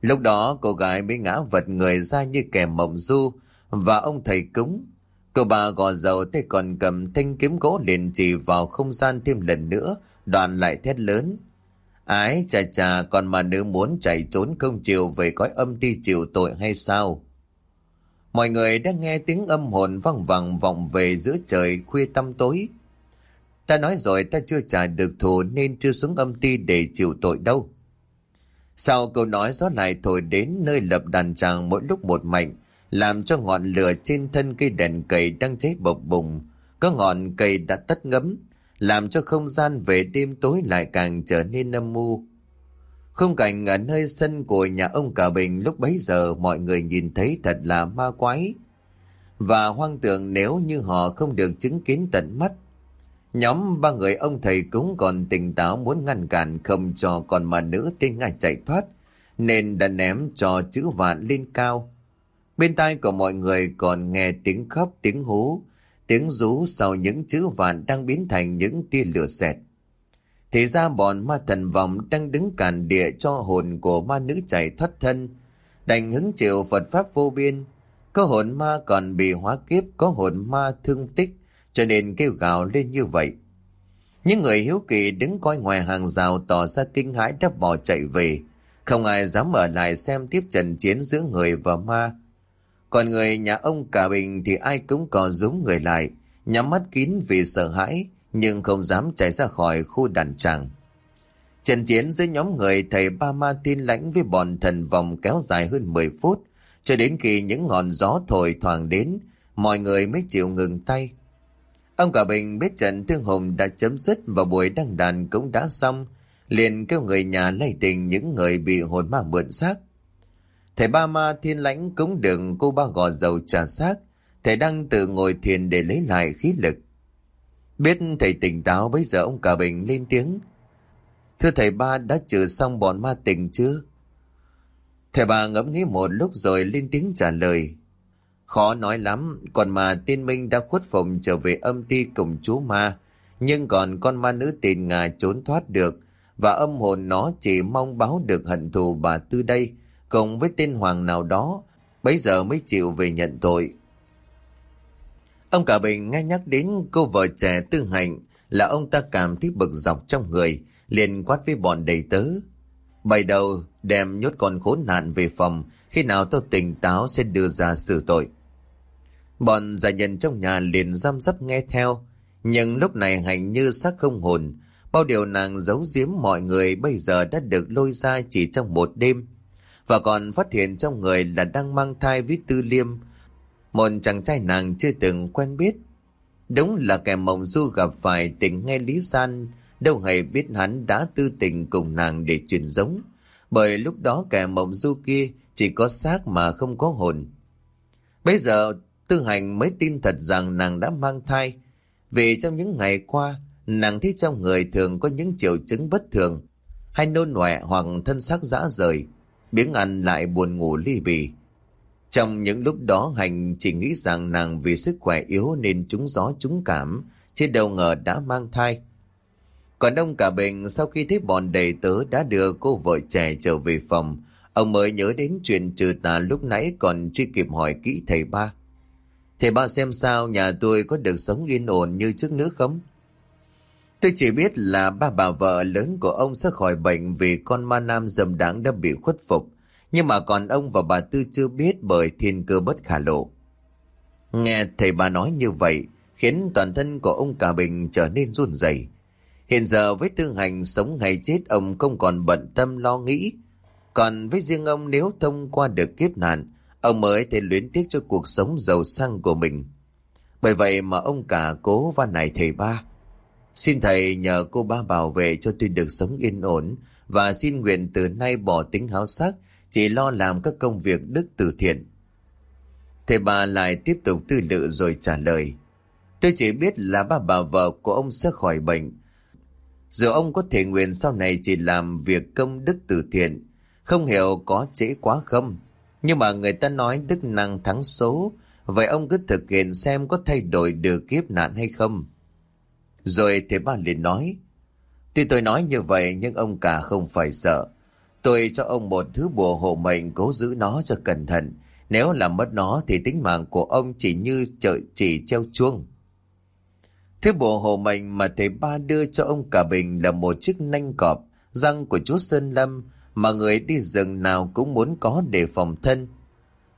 Lúc đó cô gái mới ngã vật người ra như kẻ mộng du và ông thầy cúng. Cô bà gò dầu thì còn cầm thanh kiếm gỗ liền chỉ vào không gian thêm lần nữa, đoàn lại thét lớn. Ái chà chà còn mà nữ muốn chạy trốn không chịu về cõi âm ti chịu tội hay sao? Mọi người đang nghe tiếng âm hồn văng vẳng vọng về giữa trời khuya tăm tối. Ta nói rồi ta chưa trả được thù nên chưa xuống âm ti để chịu tội đâu. Sau câu nói gió lại thổi đến nơi lập đàn tràng mỗi lúc một mạnh, làm cho ngọn lửa trên thân cây đèn cầy đang cháy bộc bùng. Có ngọn cây đã tắt ngấm, làm cho không gian về đêm tối lại càng trở nên âm mưu. Không cảnh ở nơi sân của nhà ông Cả Bình lúc bấy giờ mọi người nhìn thấy thật là ma quái. Và hoang tưởng nếu như họ không được chứng kiến tận mắt. Nhóm ba người ông thầy cũng còn tỉnh táo muốn ngăn cản không cho con ma nữ tên ngài chạy thoát, nên đã ném cho chữ vạn lên cao. Bên tai của mọi người còn nghe tiếng khóc, tiếng hú, tiếng rú sau những chữ vạn đang biến thành những tia lửa xẹt. Thì ra bọn ma thần vọng đang đứng cản địa cho hồn của ma nữ chạy thoát thân. Đành hứng chịu Phật Pháp vô biên. Có hồn ma còn bị hóa kiếp, có hồn ma thương tích, cho nên kêu gào lên như vậy. Những người hiếu kỳ đứng coi ngoài hàng rào tỏ ra kinh hãi đắp bỏ chạy về. Không ai dám ở lại xem tiếp trận chiến giữa người và ma. Còn người nhà ông Cả Bình thì ai cũng có giống người lại, nhắm mắt kín vì sợ hãi, nhưng không dám chạy ra khỏi khu đàn tràng. Trận chiến giữa nhóm người thầy Ba Ma tin lãnh với bọn thần vòng kéo dài hơn 10 phút, cho đến khi những ngọn gió thổi thoảng đến, mọi người mới chịu ngừng tay. Ông Cả Bình biết trận thương hùng đã chấm dứt và buổi đăng đàn cũng đã xong, liền kêu người nhà lay tình những người bị hồn ma mượn xác. Thầy Ba Ma thiên lãnh cũng đường cô ba gò dầu trà xác, thầy đang tự ngồi thiền để lấy lại khí lực. Biết thầy tỉnh táo bây giờ ông cả bình lên tiếng. Thưa thầy ba đã trừ xong bọn ma tình chưa? Thầy ba ngẫm nghĩ một lúc rồi lên tiếng trả lời. Khó nói lắm, còn mà tiên minh đã khuất phục trở về âm ti cùng chú ma. Nhưng còn con ma nữ tiền ngà trốn thoát được và âm hồn nó chỉ mong báo được hận thù bà Tư đây cùng với tên hoàng nào đó bây giờ mới chịu về nhận tội. Ông cả bình nghe nhắc đến cô vợ trẻ tư hạnh là ông ta cảm thấy bực dọc trong người, liền quát với bọn đầy tớ. Bày đầu đem nhốt con khốn nạn về phòng, khi nào tôi tỉnh táo sẽ đưa ra xử tội. Bọn gia nhân trong nhà liền giam dắp nghe theo, nhưng lúc này hành như xác không hồn, bao điều nàng giấu giếm mọi người bây giờ đã được lôi ra chỉ trong một đêm, và còn phát hiện trong người là đang mang thai với tư liêm, một chàng trai nàng chưa từng quen biết. Đúng là kẻ mộng du gặp phải tình nghe Lý San, đâu hề biết hắn đã tư tình cùng nàng để truyền giống. Bởi lúc đó kẻ mộng du kia chỉ có xác mà không có hồn. Bây giờ Tư Hành mới tin thật rằng nàng đã mang thai, vì trong những ngày qua, nàng thấy trong người thường có những triệu chứng bất thường, hay nôn nọe hoặc thân xác dã rời, biếng ăn lại buồn ngủ ly bì. Trong những lúc đó Hành chỉ nghĩ rằng nàng vì sức khỏe yếu nên trúng gió trúng cảm, chứ đâu ngờ đã mang thai. Còn ông cả bình sau khi thấy bọn đầy tớ đã đưa cô vợ trẻ trở về phòng, ông mới nhớ đến chuyện trừ tà lúc nãy còn chưa kịp hỏi kỹ thầy ba. Thầy ba xem sao nhà tôi có được sống yên ổn như trước nữa không? Tôi chỉ biết là ba bà vợ lớn của ông sẽ khỏi bệnh vì con ma nam dầm đáng đã bị khuất phục. Nhưng mà còn ông và bà Tư chưa biết bởi thiên cơ bất khả lộ. Nghe thầy bà nói như vậy khiến toàn thân của ông cả bình trở nên run rẩy. Hiện giờ với tương hành sống hay chết ông không còn bận tâm lo nghĩ. Còn với riêng ông nếu thông qua được kiếp nạn, ông mới thể luyến tiếc cho cuộc sống giàu sang của mình. Bởi vậy mà ông cả cố van này thầy ba. Xin thầy nhờ cô ba bảo vệ cho tôi được sống yên ổn và xin nguyện từ nay bỏ tính háo sắc, chỉ lo làm các công việc đức từ thiện. Thầy bà lại tiếp tục tư lự rồi trả lời. Tôi chỉ biết là ba bà vợ của ông sẽ khỏi bệnh. Dù ông có thể nguyện sau này chỉ làm việc công đức từ thiện, không hiểu có trễ quá không. Nhưng mà người ta nói đức năng thắng số, vậy ông cứ thực hiện xem có thay đổi được kiếp nạn hay không. Rồi thầy ba liền nói, Tuy tôi nói như vậy nhưng ông cả không phải sợ. Tôi cho ông một thứ bùa hộ mệnh cố giữ nó cho cẩn thận. Nếu làm mất nó thì tính mạng của ông chỉ như chợi chỉ treo chuông. Thứ bùa hộ mệnh mà thầy ba đưa cho ông cả bình là một chiếc nanh cọp, răng của chú Sơn Lâm mà người đi rừng nào cũng muốn có để phòng thân.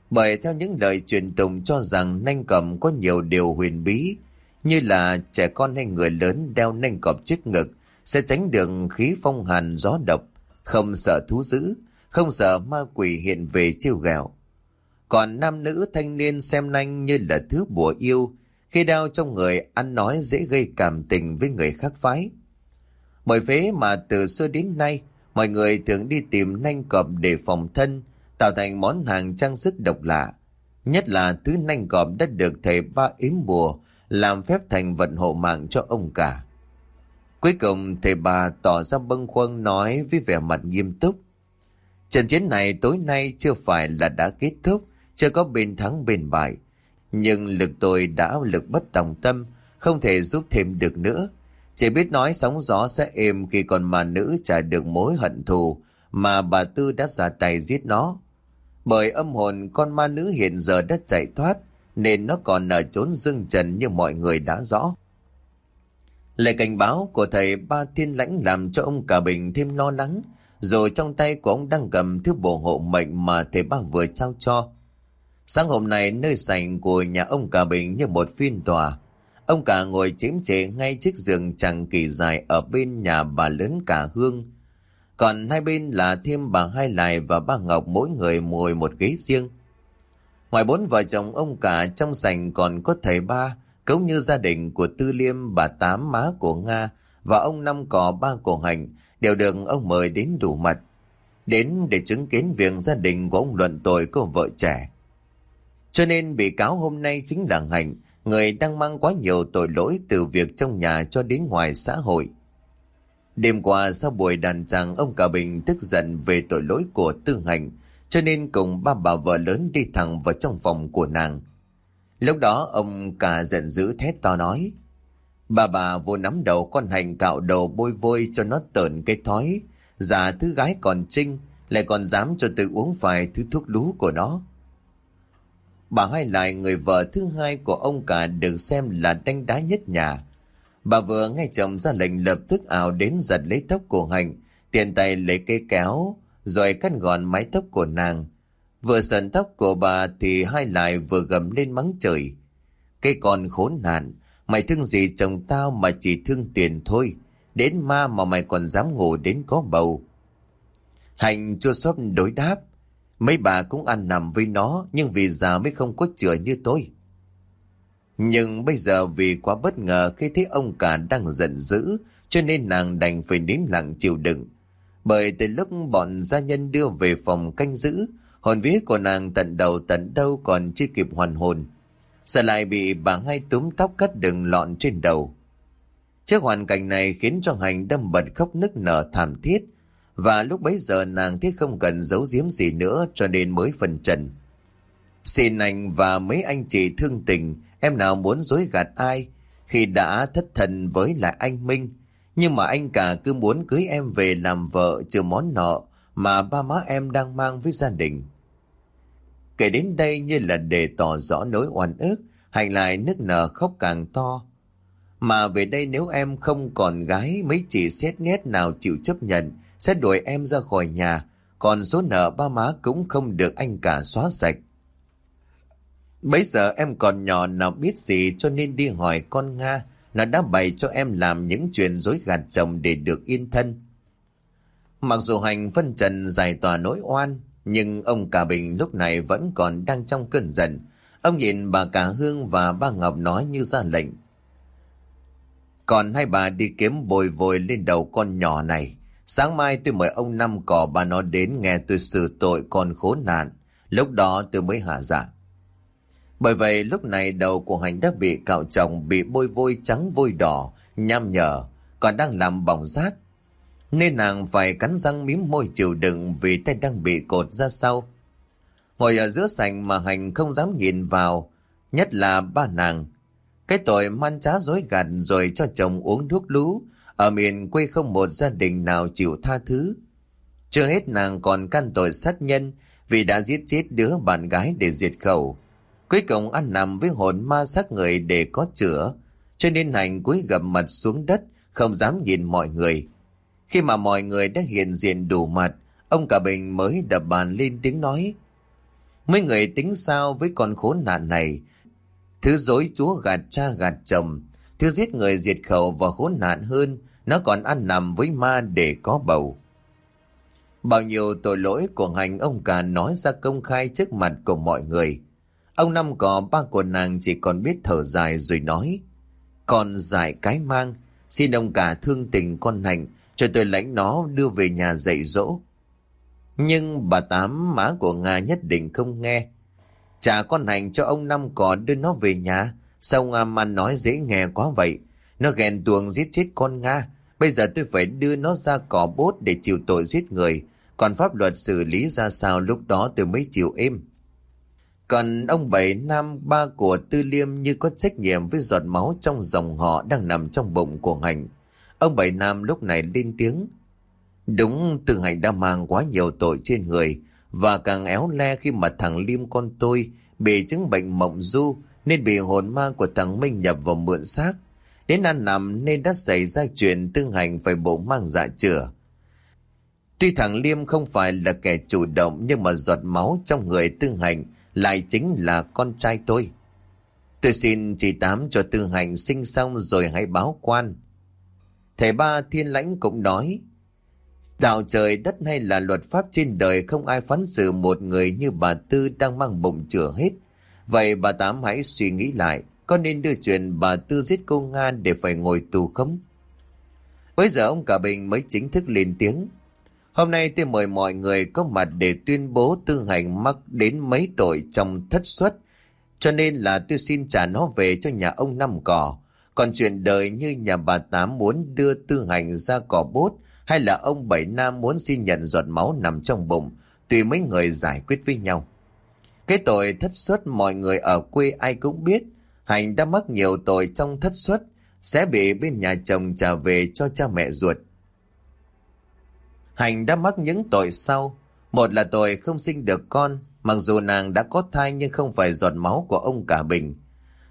Bởi theo những lời truyền tụng cho rằng nanh cầm có nhiều điều huyền bí, như là trẻ con hay người lớn đeo nanh cọp trước ngực sẽ tránh được khí phong hàn gió độc, không sợ thú dữ, không sợ ma quỷ hiện về chiêu ghẹo. Còn nam nữ thanh niên xem nanh như là thứ bùa yêu, khi đeo trong người ăn nói dễ gây cảm tình với người khác phái. Bởi thế mà từ xưa đến nay, mọi người thường đi tìm nanh cọp để phòng thân, tạo thành món hàng trang sức độc lạ. Nhất là thứ nanh cọp đã được thầy ba yếm bùa, làm phép thành vận hộ mạng cho ông cả. Cuối cùng thầy bà tỏ ra bâng khuâng nói với vẻ mặt nghiêm túc. Trận chiến này tối nay chưa phải là đã kết thúc, chưa có bên thắng bên bại. Nhưng lực tôi đã lực bất tòng tâm, không thể giúp thêm được nữa. Chỉ biết nói sóng gió sẽ êm khi còn mà nữ trả được mối hận thù mà bà Tư đã ra tay giết nó. Bởi âm hồn con ma nữ hiện giờ đã chạy thoát, nên nó còn ở trốn dương trần như mọi người đã rõ. Lời cảnh báo của thầy Ba Thiên Lãnh làm cho ông Cả Bình thêm lo lắng, rồi trong tay của ông đang cầm thứ bộ hộ mệnh mà thầy Ba vừa trao cho. Sáng hôm nay nơi sảnh của nhà ông Cả Bình như một phiên tòa. Ông Cả ngồi chiếm chế ngay chiếc giường chẳng kỳ dài ở bên nhà bà lớn Cả Hương. Còn hai bên là thêm bà Hai Lài và bà Ngọc mỗi người ngồi một ghế riêng. Ngoài bốn vợ chồng ông Cả trong sảnh còn có thầy Ba, cũng như gia đình của Tư Liêm, bà Tám má của Nga và ông Năm Cò ba cổ Hành đều được ông mời đến đủ mặt. Đến để chứng kiến việc gia đình của ông luận tội của vợ trẻ. Cho nên bị cáo hôm nay chính là Hành, người đang mang quá nhiều tội lỗi từ việc trong nhà cho đến ngoài xã hội. Đêm qua sau buổi đàn tràng ông Cả Bình tức giận về tội lỗi của Tư Hành, cho nên cùng ba bà vợ lớn đi thẳng vào trong phòng của nàng. Lúc đó ông cả giận dữ thét to nói. Bà bà vô nắm đầu con hành cạo đầu bôi vôi cho nó tợn cái thói. Già thứ gái còn trinh, lại còn dám cho tôi uống phải thứ thuốc lú của nó. Bà hai lại người vợ thứ hai của ông cả được xem là đánh đá nhất nhà. Bà vừa nghe chồng ra lệnh lập tức ảo đến giật lấy tóc của hành, tiền tay lấy cây kéo, rồi cắt gọn mái tóc của nàng, Vừa sờn tóc của bà thì hai lại vừa gầm lên mắng trời. Cái con khốn nạn, mày thương gì chồng tao mà chỉ thương tiền thôi. Đến ma mà mày còn dám ngủ đến có bầu. Hành chua xóp đối đáp. Mấy bà cũng ăn nằm với nó nhưng vì già mới không có chữa như tôi. Nhưng bây giờ vì quá bất ngờ khi thấy ông cả đang giận dữ cho nên nàng đành phải nín lặng chịu đựng. Bởi từ lúc bọn gia nhân đưa về phòng canh giữ Hồn vía của nàng tận đầu tận đâu còn chưa kịp hoàn hồn. Giờ lại bị bà hai túm tóc cắt đừng lọn trên đầu. Trước hoàn cảnh này khiến cho Hành đâm bật khóc nức nở thảm thiết. Và lúc bấy giờ nàng thấy không cần giấu giếm gì nữa cho nên mới phần trần. Xin anh và mấy anh chị thương tình, em nào muốn dối gạt ai khi đã thất thần với lại anh Minh. Nhưng mà anh cả cứ muốn cưới em về làm vợ trừ món nợ mà ba má em đang mang với gia đình. Kể đến đây như là để tỏ rõ nỗi oan ức, hành lại nức nở khóc càng to. Mà về đây nếu em không còn gái mấy chị xét nét nào chịu chấp nhận sẽ đuổi em ra khỏi nhà, còn số nợ ba má cũng không được anh cả xóa sạch. Bây giờ em còn nhỏ nào biết gì cho nên đi hỏi con Nga, nó đã bày cho em làm những chuyện dối gạt chồng để được yên thân. Mặc dù hành phân trần giải tỏa nỗi oan, nhưng ông cả Bình lúc này vẫn còn đang trong cơn giận. Ông nhìn bà cả Hương và ba Ngọc nói như ra lệnh. Còn hai bà đi kiếm bồi vội lên đầu con nhỏ này. Sáng mai tôi mời ông Năm cỏ bà nó đến nghe tôi xử tội con khốn nạn. Lúc đó tôi mới hạ dạ. Bởi vậy lúc này đầu của hành đã bị cạo chồng bị bôi vôi trắng vôi đỏ, nham nhở, còn đang làm bỏng rát. Nên nàng phải cắn răng mím môi chịu đựng vì tay đang bị cột ra sau. Ngồi ở giữa sành mà hành không dám nhìn vào, nhất là ba nàng. Cái tội man trá dối gạt rồi cho chồng uống thuốc lú, ở miền quê không một gia đình nào chịu tha thứ. Chưa hết nàng còn can tội sát nhân vì đã giết chết đứa bạn gái để diệt khẩu. Cuối cùng ăn nằm với hồn ma xác người để có chữa, cho nên hành cúi gập mặt xuống đất, không dám nhìn mọi người. Khi mà mọi người đã hiện diện đủ mặt, ông cả bình mới đập bàn lên tiếng nói. Mấy người tính sao với con khốn nạn này? Thứ dối chúa gạt cha gạt chồng, thứ giết người diệt khẩu và khốn nạn hơn, nó còn ăn nằm với ma để có bầu. Bao nhiêu tội lỗi của hành ông cả nói ra công khai trước mặt của mọi người. Ông Năm cỏ ba của nàng chỉ còn biết thở dài rồi nói. Còn giải cái mang, xin ông cả thương tình con hành cho tôi lãnh nó đưa về nhà dạy dỗ. Nhưng bà Tám má của Nga nhất định không nghe. Trả con hành cho ông Năm cỏ đưa nó về nhà. Sao Nga man nói dễ nghe quá vậy? Nó ghen tuồng giết chết con Nga. Bây giờ tôi phải đưa nó ra cỏ bốt để chịu tội giết người. Còn pháp luật xử lý ra sao lúc đó tôi mới chịu êm. Còn ông Bảy Nam ba của Tư Liêm như có trách nhiệm với giọt máu trong dòng họ đang nằm trong bụng của Hành. Ông Bảy Nam lúc này lên tiếng. Đúng, Tư Hành đã mang quá nhiều tội trên người và càng éo le khi mà thằng Liêm con tôi bị chứng bệnh mộng du nên bị hồn ma của thằng Minh nhập vào mượn xác. Đến ăn nằm nên đã xảy ra chuyện Tư Hành phải bộ mang dạ chữa. Tuy thằng Liêm không phải là kẻ chủ động nhưng mà giọt máu trong người Tư Hành lại chính là con trai tôi. Tôi xin chị Tám cho Tư Hành sinh xong rồi hãy báo quan. Thầy ba thiên lãnh cũng nói, đạo trời đất hay là luật pháp trên đời không ai phán xử một người như bà Tư đang mang bụng chữa hết. Vậy bà Tám hãy suy nghĩ lại, có nên đưa chuyện bà Tư giết cô Nga để phải ngồi tù không? Bây giờ ông Cả Bình mới chính thức lên tiếng. Hôm nay tôi mời mọi người có mặt để tuyên bố tư hành mắc đến mấy tội trong thất xuất. Cho nên là tôi xin trả nó về cho nhà ông Năm Cỏ. Còn chuyện đời như nhà bà Tám muốn đưa tư hành ra cỏ bốt hay là ông Bảy Nam muốn xin nhận giọt máu nằm trong bụng, tùy mấy người giải quyết với nhau. Cái tội thất xuất mọi người ở quê ai cũng biết, Hành đã mắc nhiều tội trong thất xuất, sẽ bị bên nhà chồng trả về cho cha mẹ ruột. Hành đã mắc những tội sau. Một là tội không sinh được con, mặc dù nàng đã có thai nhưng không phải giọt máu của ông cả bình.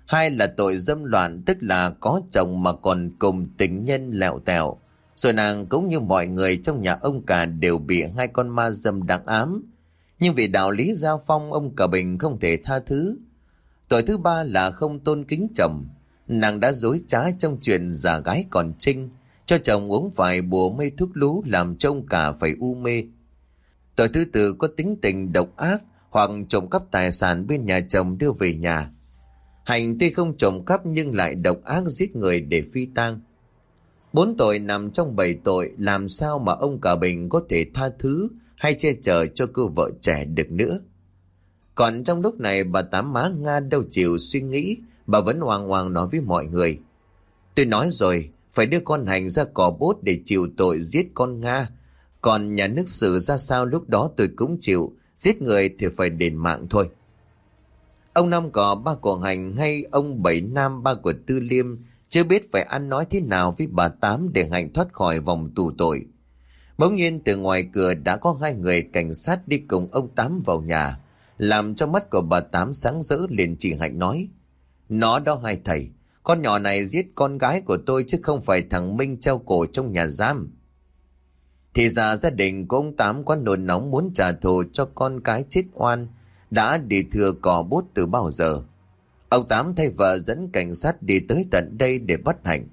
Hai là tội dâm loạn tức là có chồng mà còn cùng tình nhân lẹo tẹo. Rồi nàng cũng như mọi người trong nhà ông cả đều bị hai con ma dâm đáng ám. Nhưng vì đạo lý gia phong ông cả bình không thể tha thứ. Tội thứ ba là không tôn kính chồng. Nàng đã dối trá trong chuyện giả gái còn trinh cho chồng uống vài bùa mê thuốc lú làm trông cả phải u mê. Tội thứ tư có tính tình độc ác hoặc trộm cắp tài sản bên nhà chồng đưa về nhà. Hành tuy không trộm cắp nhưng lại độc ác giết người để phi tang. Bốn tội nằm trong bảy tội làm sao mà ông cả Bình có thể tha thứ hay che chở cho cô vợ trẻ được nữa. Còn trong lúc này bà Tám Má Nga đâu chịu suy nghĩ, bà vẫn hoàng hoàng nói với mọi người. Tôi nói rồi, phải đưa con hành ra cỏ bốt để chịu tội giết con Nga. Còn nhà nước xử ra sao lúc đó tôi cũng chịu, giết người thì phải đền mạng thôi. Ông Năm có ba của hành hay ông Bảy Nam ba của Tư Liêm chưa biết phải ăn nói thế nào với bà Tám để hành thoát khỏi vòng tù tội. Bỗng nhiên từ ngoài cửa đã có hai người cảnh sát đi cùng ông Tám vào nhà, làm cho mắt của bà Tám sáng rỡ liền chỉ Hạnh nói. Nó đó hai thầy, con nhỏ này giết con gái của tôi chứ không phải thằng Minh treo cổ trong nhà giam. Thì ra gia đình của ông Tám có nồn nóng muốn trả thù cho con cái chết oan, đã đi thừa cỏ bút từ bao giờ. Ông Tám thay vợ dẫn cảnh sát đi tới tận đây để bắt hành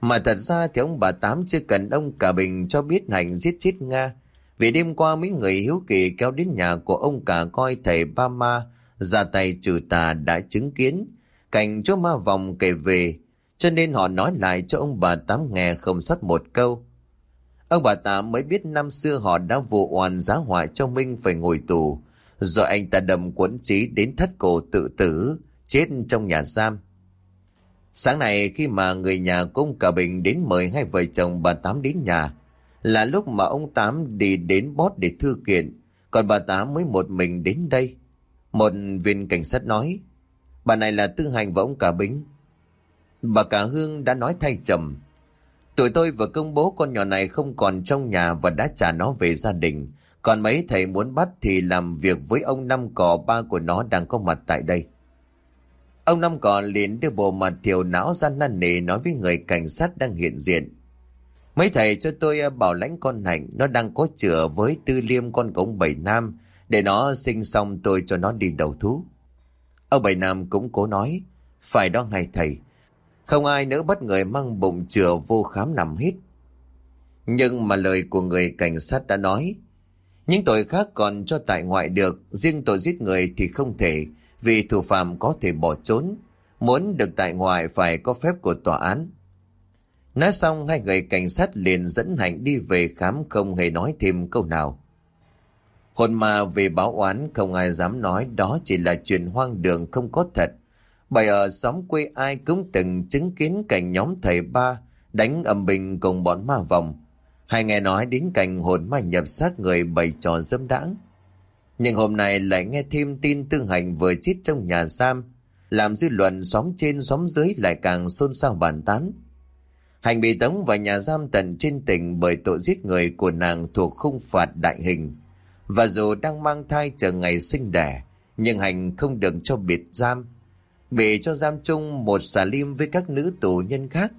Mà thật ra thì ông bà Tám chưa cần ông cả Bình cho biết hành giết chết Nga. Vì đêm qua mấy người hiếu kỳ kéo đến nhà của ông cả coi thầy Ba Ma ra tay trừ tà đã chứng kiến. Cảnh chúa ma vòng kể về, cho nên họ nói lại cho ông bà Tám nghe không sót một câu. Ông bà Tám mới biết năm xưa họ đã vụ oan giá họa cho Minh phải ngồi tù, rồi anh ta đầm quấn trí đến thất cổ tự tử, chết trong nhà giam. Sáng nay khi mà người nhà cung Cả Bình đến mời hai vợ chồng bà Tám đến nhà, là lúc mà ông Tám đi đến bót để thư kiện, còn bà Tám mới một mình đến đây. Một viên cảnh sát nói, bà này là Tư Hành và ông Cả bính Bà Cả Hương đã nói thay chồng, tụi tôi vừa công bố con nhỏ này không còn trong nhà và đã trả nó về gia đình. Còn mấy thầy muốn bắt thì làm việc với ông Năm cò ba của nó đang có mặt tại đây. Ông Năm cò liền đưa bộ mặt thiểu não ra năn nề nói với người cảnh sát đang hiện diện. Mấy thầy cho tôi à, bảo lãnh con Hạnh, nó đang có chữa với tư liêm con cống Bảy Nam, để nó sinh xong tôi cho nó đi đầu thú. Ông Bảy Nam cũng cố nói, phải đó ngay thầy, không ai nỡ bắt người mang bụng chừa vô khám nằm hết. Nhưng mà lời của người cảnh sát đã nói, những tội khác còn cho tại ngoại được, riêng tội giết người thì không thể, vì thủ phạm có thể bỏ trốn. Muốn được tại ngoại phải có phép của tòa án. Nói xong hai người cảnh sát liền dẫn Hạnh đi về khám không hề nói thêm câu nào. Hồn ma về báo oán không ai dám nói đó chỉ là chuyện hoang đường không có thật. Bởi ở xóm quê ai cũng từng chứng kiến cảnh nhóm thầy ba đánh âm bình cùng bọn ma vòng. Hay nghe nói đến cảnh hồn ma nhập xác người bày trò dâm đãng. Nhưng hôm nay lại nghe thêm tin tương Hành vừa chết trong nhà giam, làm dư luận xóm trên xóm dưới lại càng xôn xao bàn tán. Hành bị tống vào nhà giam tận trên tỉnh bởi tội giết người của nàng thuộc khung phạt đại hình. Và dù đang mang thai chờ ngày sinh đẻ, nhưng Hành không được cho biệt giam, bị cho giam chung một xà lim với các nữ tù nhân khác.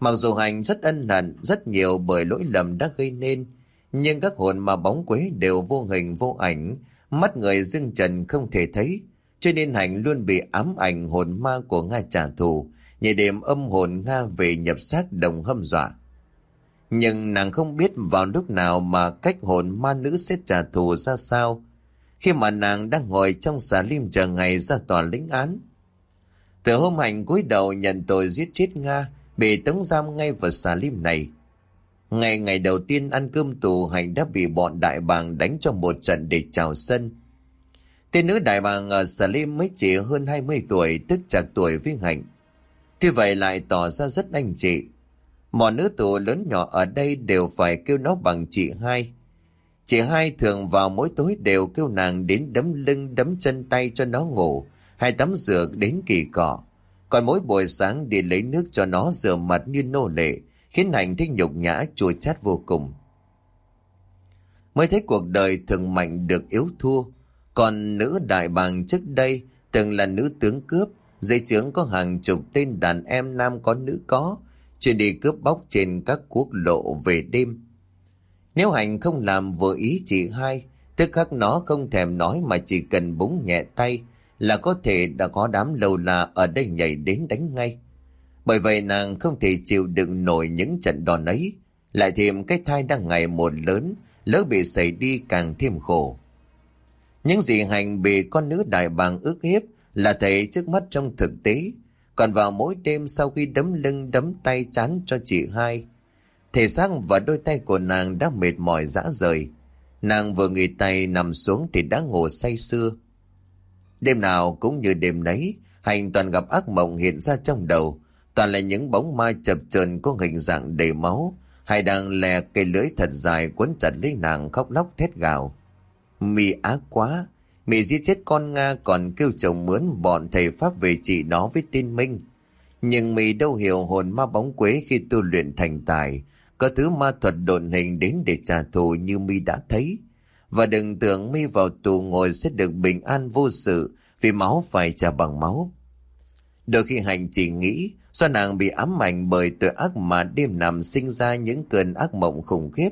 Mặc dù Hành rất ân hận rất nhiều bởi lỗi lầm đã gây nên, nhưng các hồn mà bóng quế đều vô hình vô ảnh, mắt người dương trần không thể thấy, cho nên Hành luôn bị ám ảnh hồn ma của Nga trả thù, nhảy đêm âm hồn Nga về nhập xác đồng hâm dọa. Nhưng nàng không biết vào lúc nào mà cách hồn ma nữ sẽ trả thù ra sao, khi mà nàng đang ngồi trong xà lim chờ ngày ra tòa lĩnh án. Từ hôm hành cúi đầu nhận tội giết chết Nga, bị tống giam ngay vào xà lim này. Ngày ngày đầu tiên ăn cơm tù hành đã bị bọn đại bàng đánh cho một trận để chào sân. Tên nữ đại bàng ở xà lim mới chỉ hơn 20 tuổi, tức chạc tuổi với Hạnh. Tuy vậy lại tỏ ra rất anh chị. Mọi nữ tù lớn nhỏ ở đây đều phải kêu nó bằng chị hai. Chị hai thường vào mỗi tối đều kêu nàng đến đấm lưng đấm chân tay cho nó ngủ, hay tắm rửa đến kỳ cỏ. Còn mỗi buổi sáng đi lấy nước cho nó rửa mặt như nô lệ, khiến Hạnh thích nhục nhã chua chát vô cùng. Mới thấy cuộc đời thường mạnh được yếu thua, còn nữ đại bàng trước đây từng là nữ tướng cướp, dây trướng có hàng chục tên đàn em nam có nữ có, chuyên đi cướp bóc trên các quốc lộ về đêm. Nếu Hạnh không làm vừa ý chị hai, tức khắc nó không thèm nói mà chỉ cần búng nhẹ tay là có thể đã có đám lâu la ở đây nhảy đến đánh ngay. Bởi vậy nàng không thể chịu đựng nổi những trận đòn ấy, lại thêm cái thai đang ngày một lớn, lỡ bị xảy đi càng thêm khổ. Những gì hành bị con nữ đại bàng ước hiếp là thấy trước mắt trong thực tế, còn vào mỗi đêm sau khi đấm lưng đấm tay chán cho chị hai, thể xác và đôi tay của nàng đã mệt mỏi dã rời. Nàng vừa nghỉ tay nằm xuống thì đã ngủ say sưa. Đêm nào cũng như đêm đấy, Hành toàn gặp ác mộng hiện ra trong đầu. Toàn là những bóng ma chập chờn có hình dạng đầy máu. Hay đang lè cây lưới thật dài quấn chặt lấy nàng khóc lóc thét gào. Mì ác quá, mị giết chết con Nga còn kêu chồng mướn bọn thầy Pháp về trị nó với tin minh. Nhưng mị đâu hiểu hồn ma bóng quế khi tu luyện thành tài. Có thứ ma thuật đồn hình đến để trả thù như mi đã thấy. Và đừng tưởng mi vào tù ngồi sẽ được bình an vô sự vì máu phải trả bằng máu. Đôi khi hành chỉ nghĩ do nàng bị ám ảnh bởi tội ác mà đêm nằm sinh ra những cơn ác mộng khủng khiếp.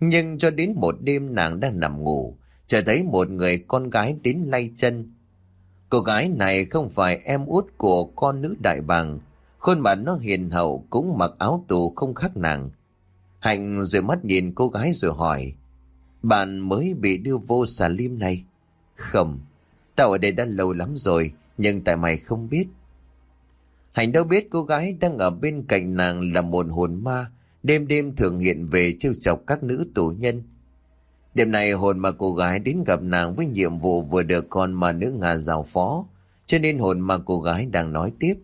Nhưng cho đến một đêm nàng đang nằm ngủ, chờ thấy một người con gái đến lay chân. Cô gái này không phải em út của con nữ đại bàng, khuôn mặt nó hiền hậu cũng mặc áo tù không khác nàng. Hạnh rồi mắt nhìn cô gái rồi hỏi, bạn mới bị đưa vô xà lim này? Không, tao ở đây đã lâu lắm rồi, nhưng tại mày không biết. Hạnh đâu biết cô gái đang ở bên cạnh nàng là một hồn ma, đêm đêm thường hiện về trêu chọc các nữ tù nhân. Đêm này hồn mà cô gái đến gặp nàng với nhiệm vụ vừa được con mà nữ Nga giao phó, cho nên hồn mà cô gái đang nói tiếp.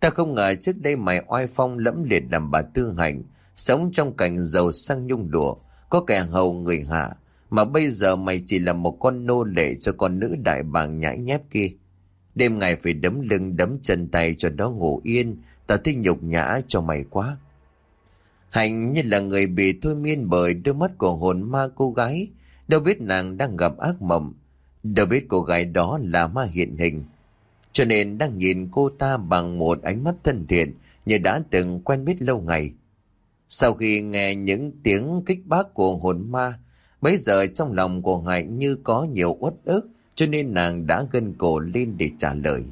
Ta không ngờ trước đây mày oai phong lẫm liệt làm bà tư hạnh, sống trong cảnh giàu sang nhung đùa, có kẻ hầu người hạ, mà bây giờ mày chỉ là một con nô lệ cho con nữ đại bàng nhãi nhép kia. Đêm ngày phải đấm lưng đấm chân tay cho nó ngủ yên, ta thích nhục nhã cho mày quá. Hạnh như là người bị thôi miên bởi đôi mắt của hồn ma cô gái, đâu biết nàng đang gặp ác mộng, đâu biết cô gái đó là ma hiện hình. Cho nên đang nhìn cô ta bằng một ánh mắt thân thiện như đã từng quen biết lâu ngày. Sau khi nghe những tiếng kích bác của hồn ma, bấy giờ trong lòng của Hạnh như có nhiều uất ức, cho nên nàng đã gân cổ lên để trả lời.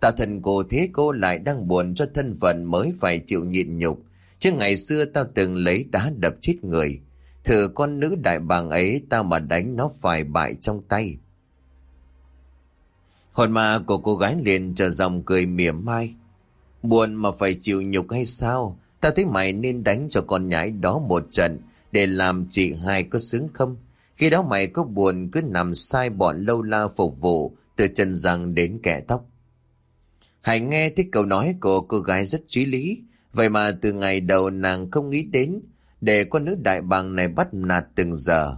Tạo thần cô thế cô lại đang buồn cho thân phận mới phải chịu nhịn nhục, chứ ngày xưa tao từng lấy đá đập chết người. Thử con nữ đại bàng ấy tao mà đánh nó phải bại trong tay. Hồn ma của cô gái liền trở dòng cười mỉa mai. Buồn mà phải chịu nhục hay sao? Tao thấy mày nên đánh cho con nhãi đó một trận để làm chị hai có sướng không? Khi đó mày có buồn cứ nằm sai bọn lâu la phục vụ từ chân răng đến kẻ tóc. Hãy nghe thấy câu nói của cô gái rất trí lý. Vậy mà từ ngày đầu nàng không nghĩ đến để con nữ đại bàng này bắt nạt từng giờ.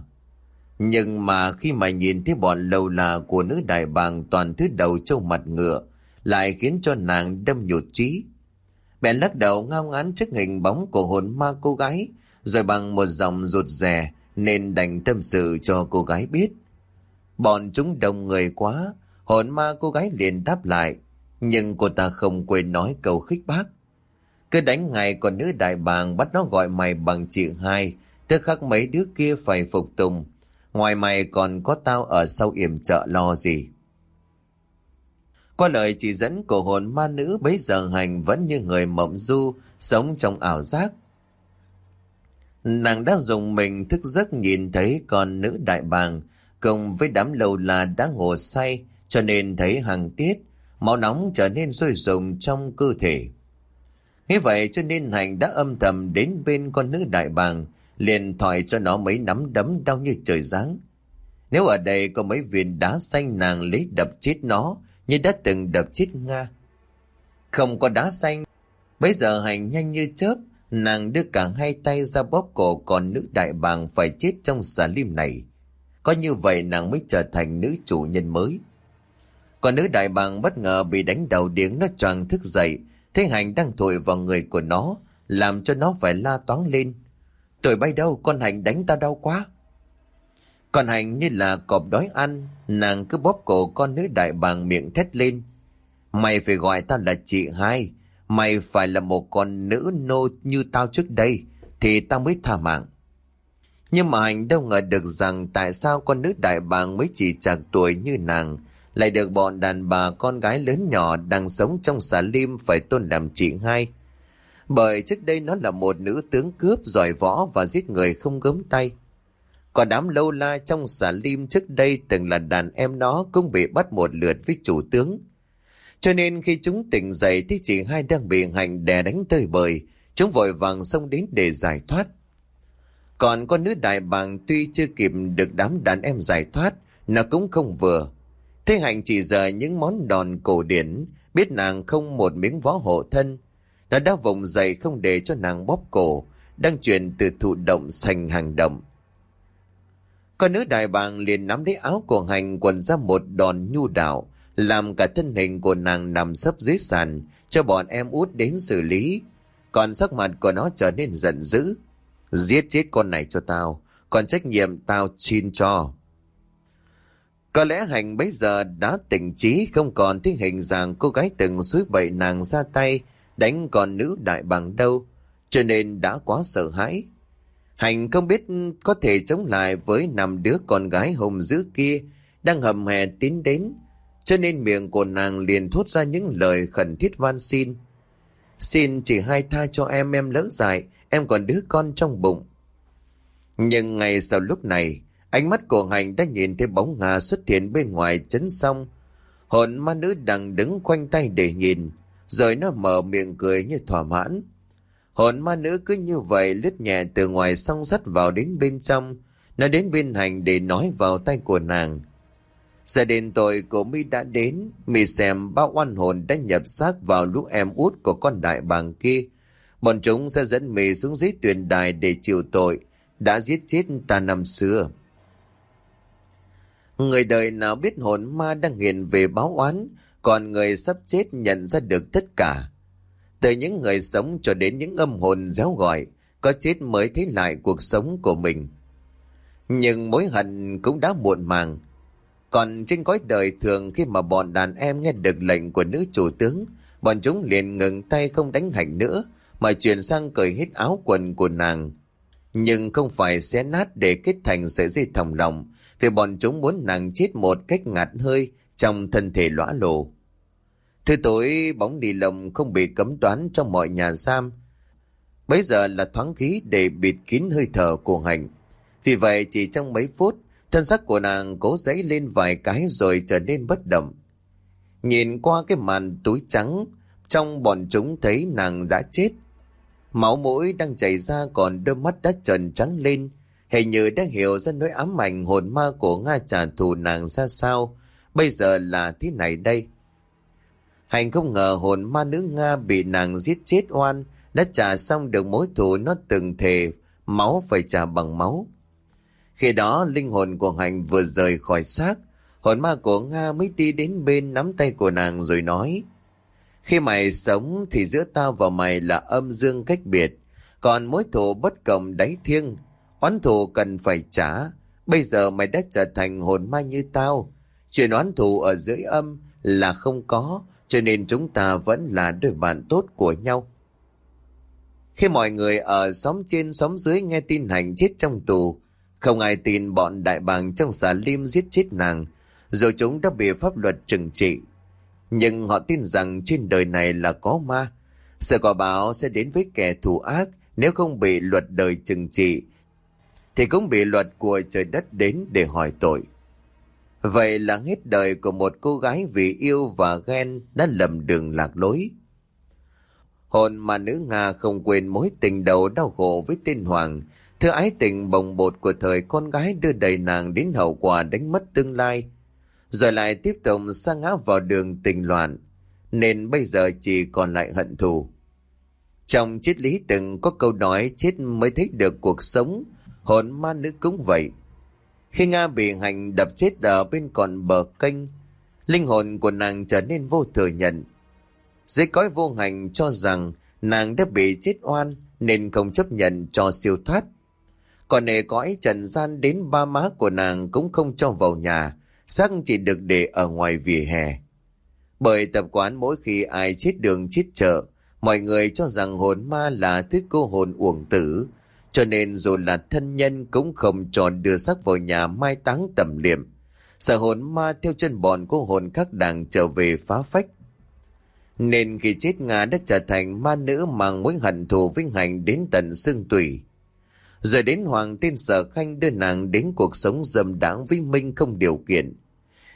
Nhưng mà khi mà nhìn thấy bọn lâu là của nữ đại bàng toàn thứ đầu trâu mặt ngựa lại khiến cho nàng đâm nhột trí. Bèn lắc đầu ngao ngán trước hình bóng của hồn ma cô gái rồi bằng một dòng rụt rè nên đành tâm sự cho cô gái biết. Bọn chúng đông người quá, hồn ma cô gái liền đáp lại, nhưng cô ta không quên nói câu khích bác. Cứ đánh ngày còn nữ đại bàng bắt nó gọi mày bằng chị hai, tức khắc mấy đứa kia phải phục tùng. Ngoài mày còn có tao ở sau yểm trợ lo gì. Qua lời chỉ dẫn của hồn ma nữ bấy giờ hành vẫn như người mộng du, sống trong ảo giác. Nàng đã dùng mình thức giấc nhìn thấy con nữ đại bàng cùng với đám lâu la đã ngồi say cho nên thấy hàng tiết, máu nóng trở nên sôi sùng trong cơ thể. Thế vậy cho nên Hành đã âm thầm đến bên con nữ đại bàng, liền thòi cho nó mấy nắm đấm đau như trời giáng. Nếu ở đây có mấy viên đá xanh nàng lấy đập chết nó, như đã từng đập chết Nga. Không có đá xanh, bây giờ Hành nhanh như chớp, Nàng đưa cả hai tay ra bóp cổ còn nữ đại bàng phải chết trong xà lim này. Có như vậy nàng mới trở thành nữ chủ nhân mới. Còn nữ đại bàng bất ngờ bị đánh đầu điếng nó choàng thức dậy, thế hành đang thổi vào người của nó, làm cho nó phải la toán lên. Tuổi bay đâu, con hành đánh ta đau quá. con hành như là cọp đói ăn, nàng cứ bóp cổ con nữ đại bàng miệng thét lên. Mày phải gọi ta là chị hai, Mày phải là một con nữ nô như tao trước đây Thì tao mới tha mạng Nhưng mà Hành đâu ngờ được rằng Tại sao con nữ đại bàng mới chỉ chạc tuổi như nàng lại được bọn đàn bà con gái lớn nhỏ Đang sống trong xà lim Phải tôn làm chị hai Bởi trước đây nó là một nữ tướng cướp Giỏi võ và giết người không gớm tay còn đám lâu la trong xà lim trước đây từng là đàn em nó cũng bị bắt một lượt với chủ tướng. Cho nên khi chúng tỉnh dậy thì chị hai đang bị hành đè đánh tơi bời, chúng vội vàng xông đến để giải thoát. Còn con nữ đại bàng tuy chưa kịp được đám đàn em giải thoát, nó cũng không vừa. Thế Hạnh chỉ giờ những món đòn cổ điển, biết nàng không một miếng võ hộ thân. Nó đã vùng dậy không để cho nàng bóp cổ, đang chuyển từ thụ động thành hành động. Con nữ đại bàng liền nắm lấy áo của hành quần ra một đòn nhu đạo, làm cả thân hình của nàng nằm sấp dưới sàn, cho bọn em út đến xử lý. Còn sắc mặt của nó trở nên giận dữ. Giết chết con này cho tao, còn trách nhiệm tao xin cho. Có lẽ hành bây giờ đã tỉnh trí không còn thấy hình dạng cô gái từng suối bậy nàng ra tay đánh con nữ đại bằng đâu, cho nên đã quá sợ hãi. Hành không biết có thể chống lại với năm đứa con gái hùng dữ kia đang hầm hè tiến đến, cho nên miệng của nàng liền thốt ra những lời khẩn thiết van xin. Xin chỉ hai tha cho em em lỡ dại, em còn đứa con trong bụng. Nhưng ngày sau lúc này, ánh mắt của Hành đã nhìn thấy bóng Nga xuất hiện bên ngoài chấn sông, Hồn ma nữ đang đứng khoanh tay để nhìn, rồi nó mở miệng cười như thỏa mãn. Hồn ma nữ cứ như vậy lướt nhẹ từ ngoài song sắt vào đến bên trong, nó đến bên Hành để nói vào tay của nàng. Giờ đến tội của mi đã đến, mi xem bao oan hồn đã nhập xác vào lũ em út của con đại bàng kia. Bọn chúng sẽ dẫn mi xuống dưới tuyển đài để chịu tội, đã giết chết ta năm xưa. Người đời nào biết hồn ma đang hiện về báo oán, còn người sắp chết nhận ra được tất cả. Từ những người sống cho đến những âm hồn réo gọi, có chết mới thấy lại cuộc sống của mình. Nhưng mối hận cũng đã muộn màng, còn trên cõi đời thường khi mà bọn đàn em nghe được lệnh của nữ chủ tướng, bọn chúng liền ngừng tay không đánh hành nữa, mà chuyển sang cởi hết áo quần của nàng. Nhưng không phải xé nát để kết thành sợi dây thòng lòng, vì bọn chúng muốn nàng chết một cách ngạt hơi trong thân thể lõa lồ. Thứ tối bóng đi lồng không bị cấm toán trong mọi nhà giam. Bây giờ là thoáng khí để bịt kín hơi thở của hành. Vì vậy chỉ trong mấy phút Thân xác của nàng cố dấy lên vài cái rồi trở nên bất động. Nhìn qua cái màn túi trắng, trong bọn chúng thấy nàng đã chết. Máu mũi đang chảy ra còn đôi mắt đã trần trắng lên. Hình như đã hiểu ra nỗi ám ảnh hồn ma của Nga trả thù nàng ra sao. Bây giờ là thế này đây. Hành không ngờ hồn ma nữ Nga bị nàng giết chết oan, đã trả xong được mối thù nó từng thề, máu phải trả bằng máu. Khi đó linh hồn của Hành vừa rời khỏi xác, hồn ma của Nga mới đi đến bên nắm tay của nàng rồi nói Khi mày sống thì giữa tao và mày là âm dương cách biệt, còn mối thù bất cộng đáy thiêng, oán thù cần phải trả. Bây giờ mày đã trở thành hồn ma như tao, chuyện oán thù ở dưới âm là không có, cho nên chúng ta vẫn là đôi bạn tốt của nhau. Khi mọi người ở xóm trên xóm dưới nghe tin Hành chết trong tù, không ai tin bọn đại bàng trong xà lim giết chết nàng, rồi chúng đã bị pháp luật trừng trị. Nhưng họ tin rằng trên đời này là có ma. Sự quả báo sẽ đến với kẻ thù ác nếu không bị luật đời trừng trị, thì cũng bị luật của trời đất đến để hỏi tội. Vậy là hết đời của một cô gái vì yêu và ghen đã lầm đường lạc lối. Hồn mà nữ Nga không quên mối tình đầu đau khổ với tên Hoàng, Thứ ái tình bồng bột của thời con gái đưa đầy nàng đến hậu quả đánh mất tương lai. Rồi lại tiếp tục sa ngã vào đường tình loạn, nên bây giờ chỉ còn lại hận thù. Trong triết lý từng có câu nói chết mới thấy được cuộc sống, hồn ma nữ cũng vậy. Khi Nga bị hành đập chết ở bên còn bờ kênh, linh hồn của nàng trở nên vô thừa nhận. Dưới cõi vô hành cho rằng nàng đã bị chết oan nên không chấp nhận cho siêu thoát. Còn nề cõi trần gian đến ba má của nàng cũng không cho vào nhà, xác chỉ được để ở ngoài vỉa hè. Bởi tập quán mỗi khi ai chết đường chết chợ, mọi người cho rằng hồn ma là thứ cô hồn uổng tử, cho nên dù là thân nhân cũng không cho đưa xác vào nhà mai táng tầm liệm. Sợ hồn ma theo chân bọn của hồn các đảng trở về phá phách. Nên khi chết Nga đã trở thành ma nữ mang mối hận thù vinh hành đến tận xương tủy. Rồi đến Hoàng tên Sở Khanh đưa nàng đến cuộc sống dâm đáng với Minh không điều kiện.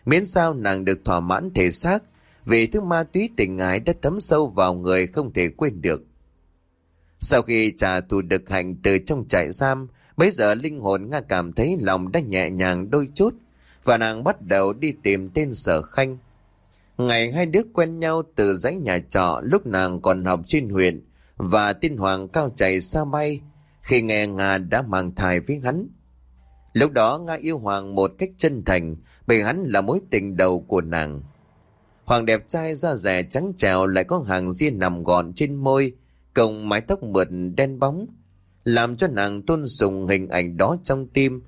Miễn sao nàng được thỏa mãn thể xác, vì thứ ma túy tình ái đã thấm sâu vào người không thể quên được. Sau khi trả thù được hành từ trong trại giam, Bây giờ linh hồn Nga cảm thấy lòng đã nhẹ nhàng đôi chút và nàng bắt đầu đi tìm tên sở khanh. Ngày hai đứa quen nhau từ dãy nhà trọ lúc nàng còn học trên huyện và tin Hoàng cao chạy xa bay khi nghe Nga đã mang thai với hắn. Lúc đó Nga yêu Hoàng một cách chân thành bởi hắn là mối tình đầu của nàng. Hoàng đẹp trai da rẻ trắng trèo lại có hàng ria nằm gọn trên môi, cộng mái tóc mượt đen bóng, làm cho nàng tôn sùng hình ảnh đó trong tim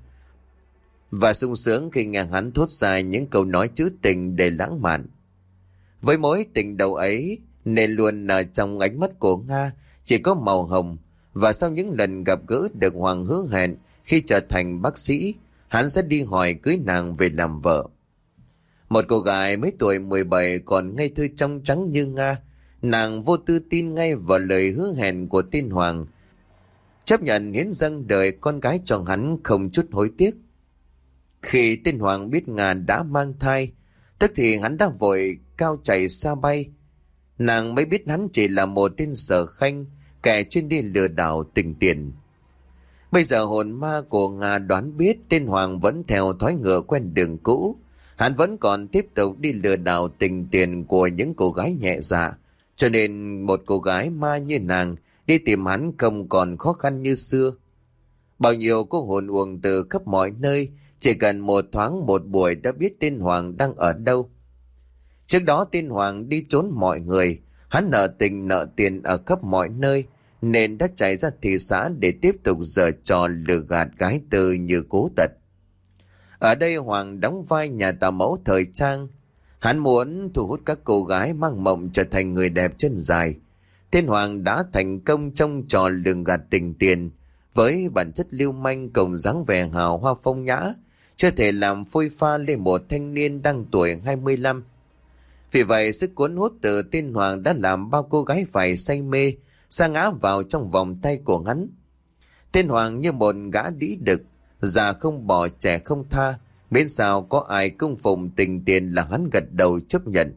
và sung sướng khi nghe hắn thốt ra những câu nói chữ tình để lãng mạn. Với mối tình đầu ấy, nên luôn ở trong ánh mắt của Nga chỉ có màu hồng và sau những lần gặp gỡ được Hoàng hứa hẹn khi trở thành bác sĩ, hắn sẽ đi hỏi cưới nàng về làm vợ. Một cô gái mấy tuổi 17 còn ngây thơ trong trắng như Nga, nàng vô tư tin ngay vào lời hứa hẹn của tiên Hoàng, chấp nhận hiến dâng đời con gái cho hắn không chút hối tiếc. Khi tiên Hoàng biết Nga đã mang thai, tức thì hắn đã vội cao chạy xa bay. Nàng mới biết hắn chỉ là một tên sở khanh, kẻ chuyên đi lừa đảo tình tiền. Bây giờ hồn ma của Nga đoán biết tên Hoàng vẫn theo thói ngựa quen đường cũ. Hắn vẫn còn tiếp tục đi lừa đảo tình tiền của những cô gái nhẹ dạ. Cho nên một cô gái ma như nàng đi tìm hắn không còn khó khăn như xưa. Bao nhiêu cô hồn uồng từ khắp mọi nơi, chỉ cần một thoáng một buổi đã biết tên Hoàng đang ở đâu. Trước đó tên Hoàng đi trốn mọi người, hắn nợ tình nợ tiền ở khắp mọi nơi, nên đã chạy ra thị xã để tiếp tục giở trò lừa gạt gái tư như cố tật. Ở đây Hoàng đóng vai nhà tà mẫu thời trang. Hắn muốn thu hút các cô gái mang mộng trở thành người đẹp chân dài. thiên Hoàng đã thành công trong trò lường gạt tình tiền với bản chất lưu manh cùng dáng vẻ hào hoa phong nhã, chưa thể làm phôi pha lên một thanh niên đang tuổi 25. Vì vậy sức cuốn hút từ thiên Hoàng đã làm bao cô gái phải say mê, sa ngã vào trong vòng tay của hắn. thiên Hoàng như một gã đĩ đực, già không bỏ trẻ không tha, miễn sao có ai cung phụng tình tiền là hắn gật đầu chấp nhận.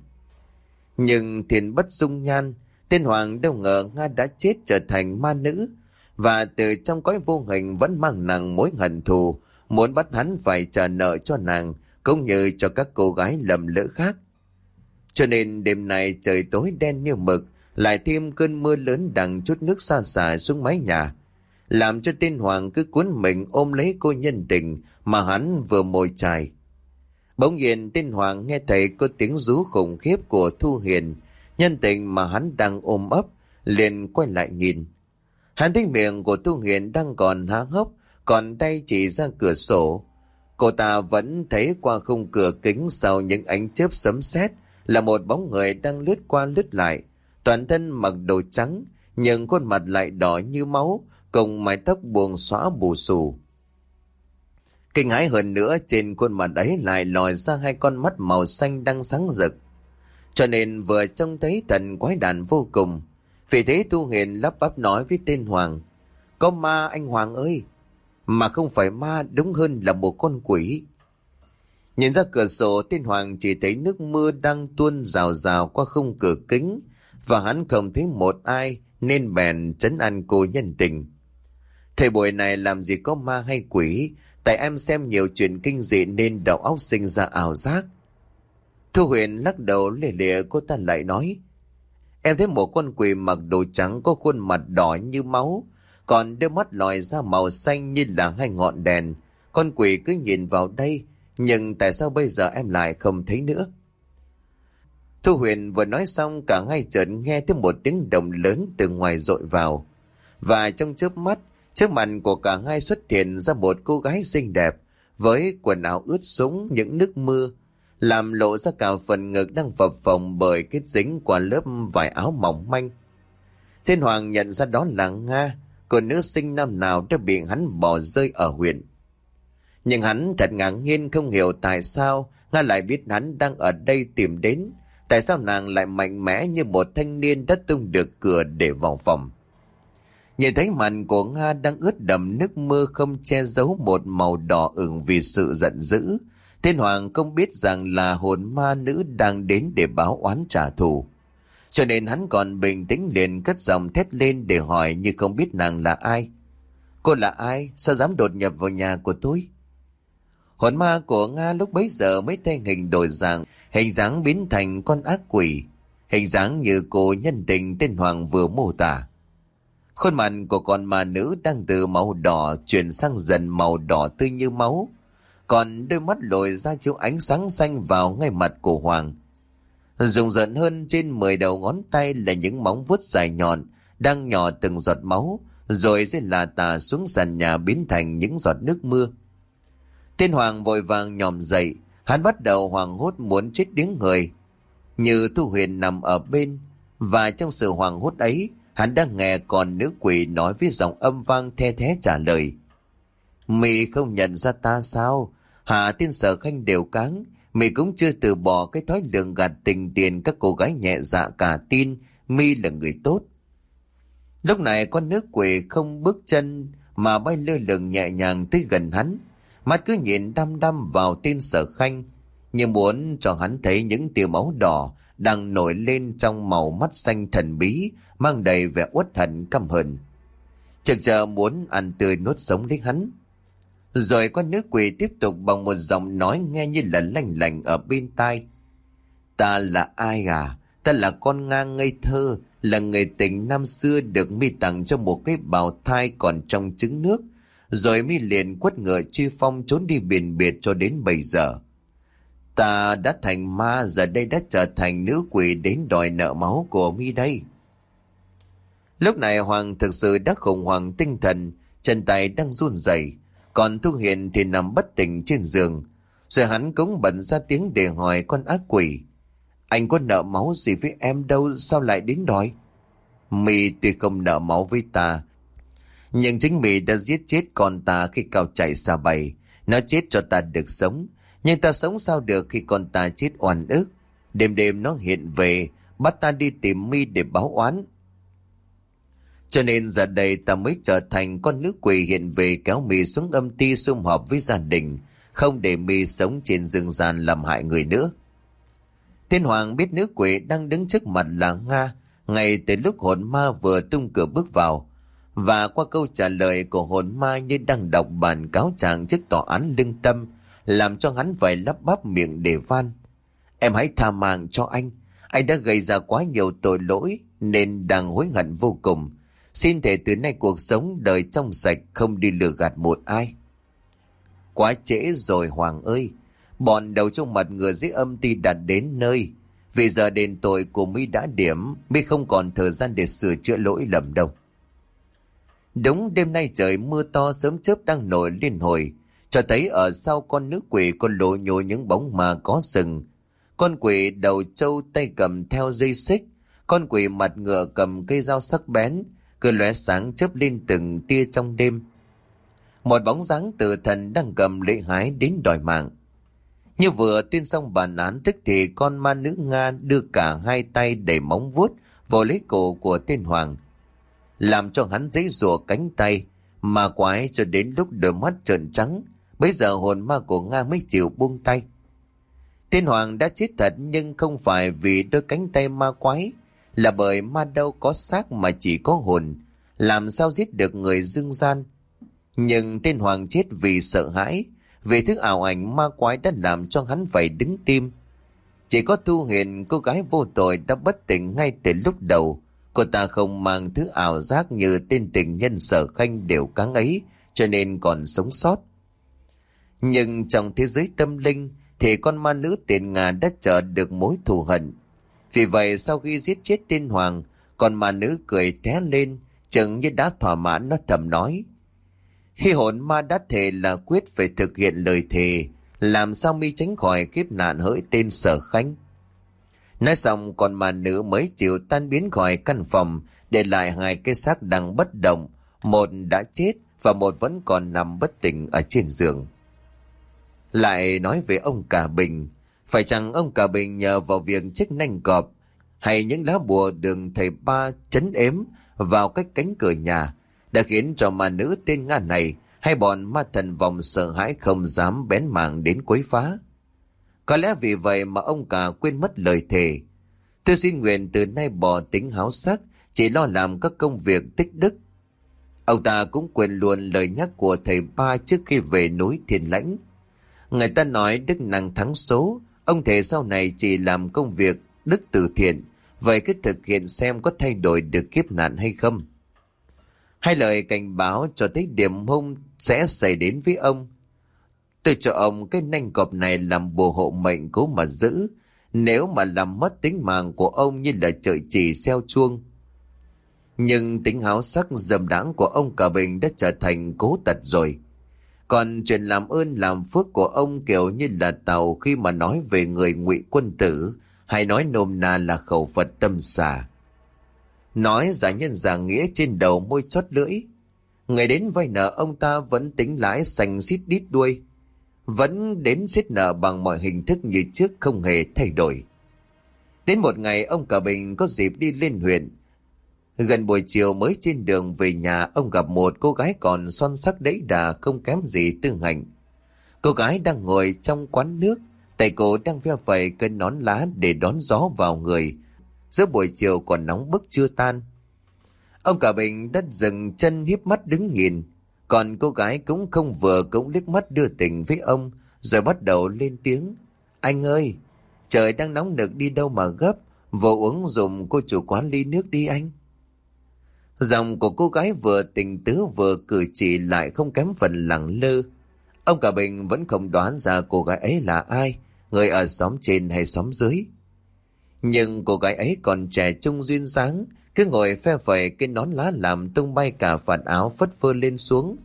Nhưng thiền bất dung nhan, tên Hoàng đâu ngờ Nga đã chết trở thành ma nữ, và từ trong cõi vô hình vẫn mang nặng mối hận thù, muốn bắt hắn phải trả nợ cho nàng, cũng như cho các cô gái lầm lỡ khác. Cho nên đêm nay trời tối đen như mực, lại thêm cơn mưa lớn đằng chút nước xa xả xuống mái nhà. Làm cho tên Hoàng cứ cuốn mình ôm lấy cô nhân tình mà hắn vừa mồi chài. Bỗng nhiên tên Hoàng nghe thấy có tiếng rú khủng khiếp của Thu Hiền, nhân tình mà hắn đang ôm ấp, liền quay lại nhìn. Hắn thấy miệng của Thu Hiền đang còn há hốc, còn tay chỉ ra cửa sổ. Cô ta vẫn thấy qua khung cửa kính sau những ánh chớp sấm sét là một bóng người đang lướt qua lướt lại, toàn thân mặc đồ trắng, nhưng khuôn mặt lại đỏ như máu, cùng mái tóc buông xóa bù xù. Kinh hãi hơn nữa, trên khuôn mặt ấy lại lòi ra hai con mắt màu xanh đang sáng rực. Cho nên vừa trông thấy thần quái đàn vô cùng. Vì thế Tu Hiền lắp bắp nói với tên Hoàng. Có ma anh Hoàng ơi! Mà không phải ma đúng hơn là một con quỷ. Nhìn ra cửa sổ, tên Hoàng chỉ thấy nước mưa đang tuôn rào rào qua khung cửa kính, và hắn không thấy một ai nên bèn chấn an cô nhân tình. Thầy buổi này làm gì có ma hay quỷ tại em xem nhiều chuyện kinh dị nên đầu óc sinh ra ảo giác. Thu huyền lắc đầu lề lề cô ta lại nói Em thấy một con quỷ mặc đồ trắng có khuôn mặt đỏ như máu còn đôi mắt lòi ra màu xanh như là hai ngọn đèn. Con quỷ cứ nhìn vào đây nhưng tại sao bây giờ em lại không thấy nữa? Thu Huyền vừa nói xong cả hai chợt nghe thấy một tiếng động lớn từ ngoài rội vào. Và trong chớp mắt, trước mặt của cả hai xuất hiện ra một cô gái xinh đẹp với quần áo ướt sũng những nước mưa, làm lộ ra cả phần ngực đang phập phồng bởi kết dính qua lớp vải áo mỏng manh. Thiên Hoàng nhận ra đó là Nga, cô nữ sinh năm nào đã bị hắn bỏ rơi ở huyện. Nhưng hắn thật ngạc nhiên không hiểu tại sao Nga lại biết hắn đang ở đây tìm đến. Tại sao nàng lại mạnh mẽ như một thanh niên đã tung được cửa để vào phòng. Nhìn thấy mặt của Nga đang ướt đầm nước mưa không che giấu một màu đỏ ửng vì sự giận dữ. Thiên Hoàng không biết rằng là hồn ma nữ đang đến để báo oán trả thù. Cho nên hắn còn bình tĩnh liền cất giọng thét lên để hỏi như không biết nàng là ai. Cô là ai? Sao dám đột nhập vào nhà của tôi? Hồn ma của Nga lúc bấy giờ mới thay hình đổi dạng, hình dáng biến thành con ác quỷ. Hình dáng như cô nhân tình tên Hoàng vừa mô tả. Khuôn mặt của con ma nữ đang từ màu đỏ chuyển sang dần màu đỏ tươi như máu. Còn đôi mắt lồi ra chiếu ánh sáng xanh vào ngay mặt của Hoàng. Dùng dần hơn trên 10 đầu ngón tay là những móng vuốt dài nhọn, đang nhỏ từng giọt máu, rồi sẽ là tà xuống sàn nhà biến thành những giọt nước mưa. Tên Hoàng vội vàng nhòm dậy, hắn bắt đầu hoàng hốt muốn chết điếng người. Như Thu Huyền nằm ở bên, và trong sự hoàng hốt ấy, hắn đang nghe còn nữ quỷ nói với giọng âm vang the thế trả lời. Mì không nhận ra ta sao? Hạ tiên sở khanh đều cáng, mì cũng chưa từ bỏ cái thói lường gạt tình tiền các cô gái nhẹ dạ cả tin mi là người tốt. Lúc này con nước quỷ không bước chân mà bay lơ lửng nhẹ nhàng tới gần hắn. Mắt cứ nhìn đăm đăm vào tên sở khanh, như muốn cho hắn thấy những tia máu đỏ đang nổi lên trong màu mắt xanh thần bí, mang đầy vẻ uất hận căm hờn. Chực chờ muốn ăn tươi nuốt sống lấy hắn. Rồi con nữ quỷ tiếp tục bằng một giọng nói nghe như là lành lành ở bên tai. Ta là ai à? Ta là con ngang ngây thơ, là người tình năm xưa được mi tặng cho một cái bào thai còn trong trứng nước. Rồi mi liền quất ngựa truy phong trốn đi biển biệt cho đến bây giờ. Ta đã thành ma giờ đây đã trở thành nữ quỷ đến đòi nợ máu của mi đây. Lúc này Hoàng thực sự đã khủng hoảng tinh thần, chân tay đang run rẩy, còn Thu Hiền thì nằm bất tỉnh trên giường. Rồi hắn cũng bận ra tiếng để hỏi con ác quỷ. Anh có nợ máu gì với em đâu sao lại đến đòi? Mi tuy không nợ máu với ta, nhưng chính mì đã giết chết con ta khi cao chạy xa bay. Nó chết cho ta được sống, nhưng ta sống sao được khi con ta chết oan ức. Đêm đêm nó hiện về, bắt ta đi tìm Mi để báo oán. Cho nên giờ đây ta mới trở thành con nữ quỷ hiện về kéo mì xuống âm ti sum họp với gia đình, không để mì sống trên rừng gian làm hại người nữa. Thiên Hoàng biết nữ quỷ đang đứng trước mặt là Nga, ngay từ lúc hồn ma vừa tung cửa bước vào. Và qua câu trả lời của hồn ma như đang đọc bản cáo trạng trước tòa án lương tâm, làm cho hắn phải lắp bắp miệng để van. Em hãy tha mạng cho anh, anh đã gây ra quá nhiều tội lỗi nên đang hối hận vô cùng. Xin thể từ nay cuộc sống đời trong sạch không đi lừa gạt một ai. Quá trễ rồi Hoàng ơi, bọn đầu trong mặt ngựa dưới âm ti đặt đến nơi. Vì giờ đền tội của mi đã điểm, mi không còn thời gian để sửa chữa lỗi lầm đâu. Đúng đêm nay trời mưa to sớm chớp đang nổi liên hồi, cho thấy ở sau con nữ quỷ con lộ nhô những bóng mà có sừng. Con quỷ đầu trâu tay cầm theo dây xích, con quỷ mặt ngựa cầm cây dao sắc bén, cứ lóe sáng chớp lên từng tia trong đêm. Một bóng dáng từ thần đang cầm lễ hái đến đòi mạng. Như vừa tuyên xong bản án tức thì con ma nữ Nga đưa cả hai tay đầy móng vuốt vào lấy cổ của tên Hoàng. Làm cho hắn giấy rùa cánh tay, mà quái cho đến lúc đôi mắt trợn trắng, bây giờ hồn ma của Nga mới chịu buông tay. Tên Hoàng đã chết thật nhưng không phải vì đôi cánh tay ma quái, là bởi ma đâu có xác mà chỉ có hồn, làm sao giết được người dương gian. Nhưng tên Hoàng chết vì sợ hãi, vì thứ ảo ảnh ma quái đã làm cho hắn phải đứng tim. Chỉ có Thu Hiền, cô gái vô tội đã bất tỉnh ngay từ lúc đầu. Cô ta không mang thứ ảo giác như tên tình nhân sở khanh đều cáng ấy, cho nên còn sống sót. Nhưng trong thế giới tâm linh, thì con ma nữ tiền ngà đã chờ được mối thù hận. Vì vậy sau khi giết chết tên Hoàng, con ma nữ cười té lên, chừng như đã thỏa mãn nó thầm nói. Khi hồn ma đã thề là quyết phải thực hiện lời thề, làm sao mi tránh khỏi kiếp nạn hỡi tên sở khánh. Nói xong còn mà nữ mới chịu tan biến khỏi căn phòng, để lại hai cái xác đang bất động, một đã chết và một vẫn còn nằm bất tỉnh ở trên giường. Lại nói về ông Cả Bình, phải chăng ông Cả Bình nhờ vào việc chiếc nanh cọp hay những lá bùa đường thầy ba chấn ếm vào cách cánh cửa nhà đã khiến cho ma nữ tên Nga này hay bọn ma thần vòng sợ hãi không dám bén mảng đến quấy phá. Có lẽ vì vậy mà ông cả quên mất lời thề. Tôi xin nguyện từ nay bỏ tính háo sắc, chỉ lo làm các công việc tích đức. Ông ta cũng quên luôn lời nhắc của thầy ba trước khi về núi thiền Lãnh. Người ta nói đức năng thắng số, ông thể sau này chỉ làm công việc đức từ thiện, vậy cứ thực hiện xem có thay đổi được kiếp nạn hay không. Hai lời cảnh báo cho thấy điểm hung sẽ xảy đến với ông. Tôi cho ông cái nanh cọp này làm bùa hộ mệnh cố mà giữ, nếu mà làm mất tính mạng của ông như là trời chỉ xeo chuông. Nhưng tính háo sắc dầm đáng của ông cả bình đã trở thành cố tật rồi. Còn chuyện làm ơn làm phước của ông kiểu như là tàu khi mà nói về người ngụy quân tử, hay nói nôm na là khẩu Phật tâm xà. Nói giả nhân giả nghĩa trên đầu môi chót lưỡi. Người đến vay nợ ông ta vẫn tính lãi xanh xít đít đuôi. Vẫn đến xiết nợ bằng mọi hình thức như trước không hề thay đổi. Đến một ngày ông cả bình có dịp đi lên huyện. Gần buổi chiều mới trên đường về nhà ông gặp một cô gái còn son sắc đẫy đà không kém gì tư hạnh. Cô gái đang ngồi trong quán nước, tay cô đang veo vẩy cây nón lá để đón gió vào người, Giữa buổi chiều còn nóng bức chưa tan. Ông cả bình đất dừng chân hiếp mắt đứng nhìn. Còn cô gái cũng không vừa cũng liếc mắt đưa tình với ông. Rồi bắt đầu lên tiếng. Anh ơi, trời đang nóng nực đi đâu mà gấp. Vô uống dùng cô chủ quán ly nước đi anh. Dòng của cô gái vừa tình tứ vừa cử chỉ lại không kém phần lẳng lơ. Ông cả bình vẫn không đoán ra cô gái ấy là ai, người ở xóm trên hay xóm dưới. Nhưng cô gái ấy còn trẻ trung duyên dáng, cứ ngồi phe phẩy cái nón lá làm tung bay cả phần áo phất phơ lên xuống,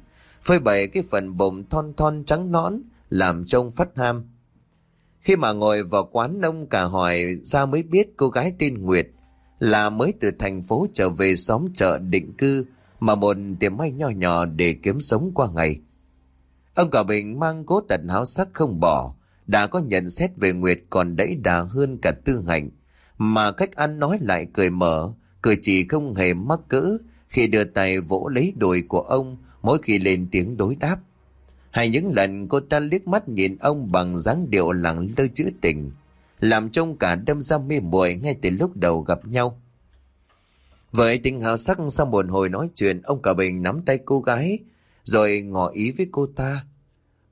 phơi bày cái phần bụng thon thon trắng nõn, làm trông phất ham. Khi mà ngồi vào quán ông cả hỏi ra mới biết cô gái tên Nguyệt là mới từ thành phố trở về xóm chợ định cư mà một tiệm may nho nhỏ để kiếm sống qua ngày. Ông cả bình mang cố tận háo sắc không bỏ, đã có nhận xét về Nguyệt còn đẫy đà hơn cả tư hạnh mà cách ăn nói lại cười mở, cười chỉ không hề mắc cỡ khi đưa tay vỗ lấy đùi của ông mỗi khi lên tiếng đối đáp. Hay những lần cô ta liếc mắt nhìn ông bằng dáng điệu lặng lơ chữ tình, làm trông cả đâm ra mê muội ngay từ lúc đầu gặp nhau. Vậy tình hào sắc sau một hồi nói chuyện, ông cả bình nắm tay cô gái, rồi ngỏ ý với cô ta.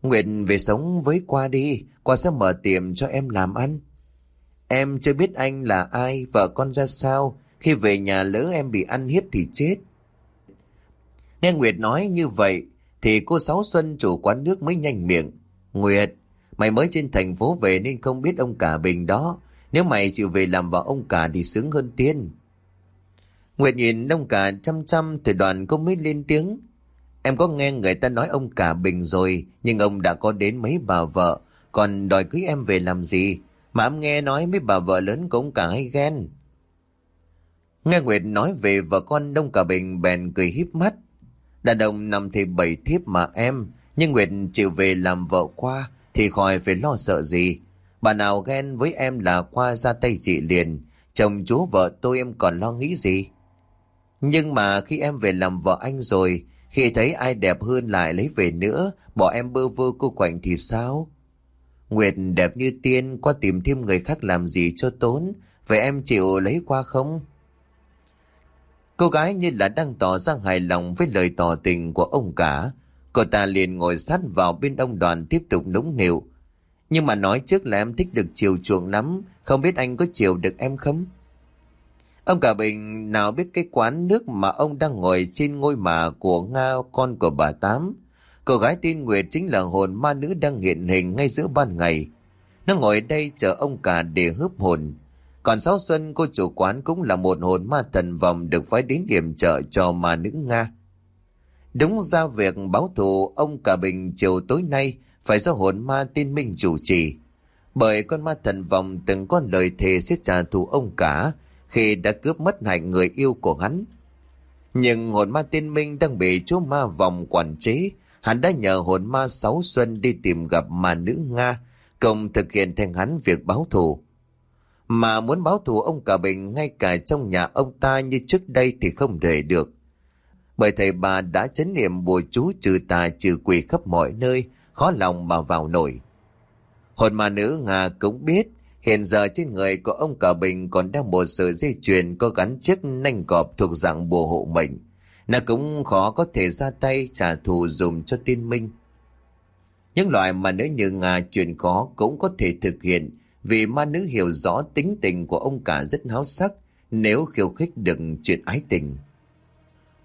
Nguyện về sống với qua đi, qua sẽ mở tiệm cho em làm ăn. Em chưa biết anh là ai, vợ con ra sao, khi về nhà lỡ em bị ăn hiếp thì chết. Nghe Nguyệt nói như vậy, thì cô Sáu Xuân chủ quán nước mới nhanh miệng. Nguyệt, mày mới trên thành phố về nên không biết ông cả bình đó. Nếu mày chịu về làm vợ ông cả thì sướng hơn tiên. Nguyệt nhìn ông cả chăm chăm thì đoàn cô mới lên tiếng. Em có nghe người ta nói ông cả bình rồi, nhưng ông đã có đến mấy bà vợ, còn đòi cưới em về làm gì? Mà em nghe nói mấy bà vợ lớn của ông cả hay ghen. Nghe Nguyệt nói về vợ con Đông Cả Bình bèn cười híp mắt. Đàn ông nằm thì bảy thiếp mà em, nhưng Nguyệt chịu về làm vợ qua thì khỏi phải lo sợ gì. Bà nào ghen với em là qua ra tay chị liền, chồng chú vợ tôi em còn lo nghĩ gì. Nhưng mà khi em về làm vợ anh rồi, khi thấy ai đẹp hơn lại lấy về nữa, bỏ em bơ vơ cô quạnh thì sao? Nguyệt đẹp như tiên, qua tìm thêm người khác làm gì cho tốn, vậy em chịu lấy qua không? Cô gái như là đang tỏ ra hài lòng với lời tỏ tình của ông cả. Cô ta liền ngồi sát vào bên ông đoàn tiếp tục nũng nịu. Nhưng mà nói trước là em thích được chiều chuộng lắm, không biết anh có chiều được em không? Ông cả bình nào biết cái quán nước mà ông đang ngồi trên ngôi mả của Nga con của bà Tám. Cô gái tên Nguyệt chính là hồn ma nữ đang hiện hình ngay giữa ban ngày. Nó ngồi đây chờ ông cả để hớp hồn. Còn Sáu Xuân, cô chủ quán cũng là một hồn ma thần vòng được phái đến điểm trợ cho ma nữ Nga. Đúng ra việc báo thù ông cả bình chiều tối nay phải do hồn ma tiên Minh chủ trì. Bởi con ma thần vòng từng có lời thề sẽ trả thù ông cả khi đã cướp mất hại người yêu của hắn. Nhưng hồn ma tiên minh đang bị chú ma vòng quản chế hắn đã nhờ hồn ma Sáu Xuân đi tìm gặp mà nữ Nga, cùng thực hiện thành hắn việc báo thù. Mà muốn báo thù ông cả bình ngay cả trong nhà ông ta như trước đây thì không thể được. Bởi thầy bà đã chấn niệm bùa chú trừ tà trừ quỷ khắp mọi nơi, khó lòng mà vào nổi. Hồn ma nữ Nga cũng biết, hiện giờ trên người của ông cả bình còn đang một sợi dây chuyền có gắn chiếc nanh cọp thuộc dạng bùa hộ mệnh Nó cũng khó có thể ra tay trả thù dùng cho tiên minh. Những loại mà nữ như Nga chuyện có cũng có thể thực hiện vì ma nữ hiểu rõ tính tình của ông cả rất háo sắc nếu khiêu khích được chuyện ái tình.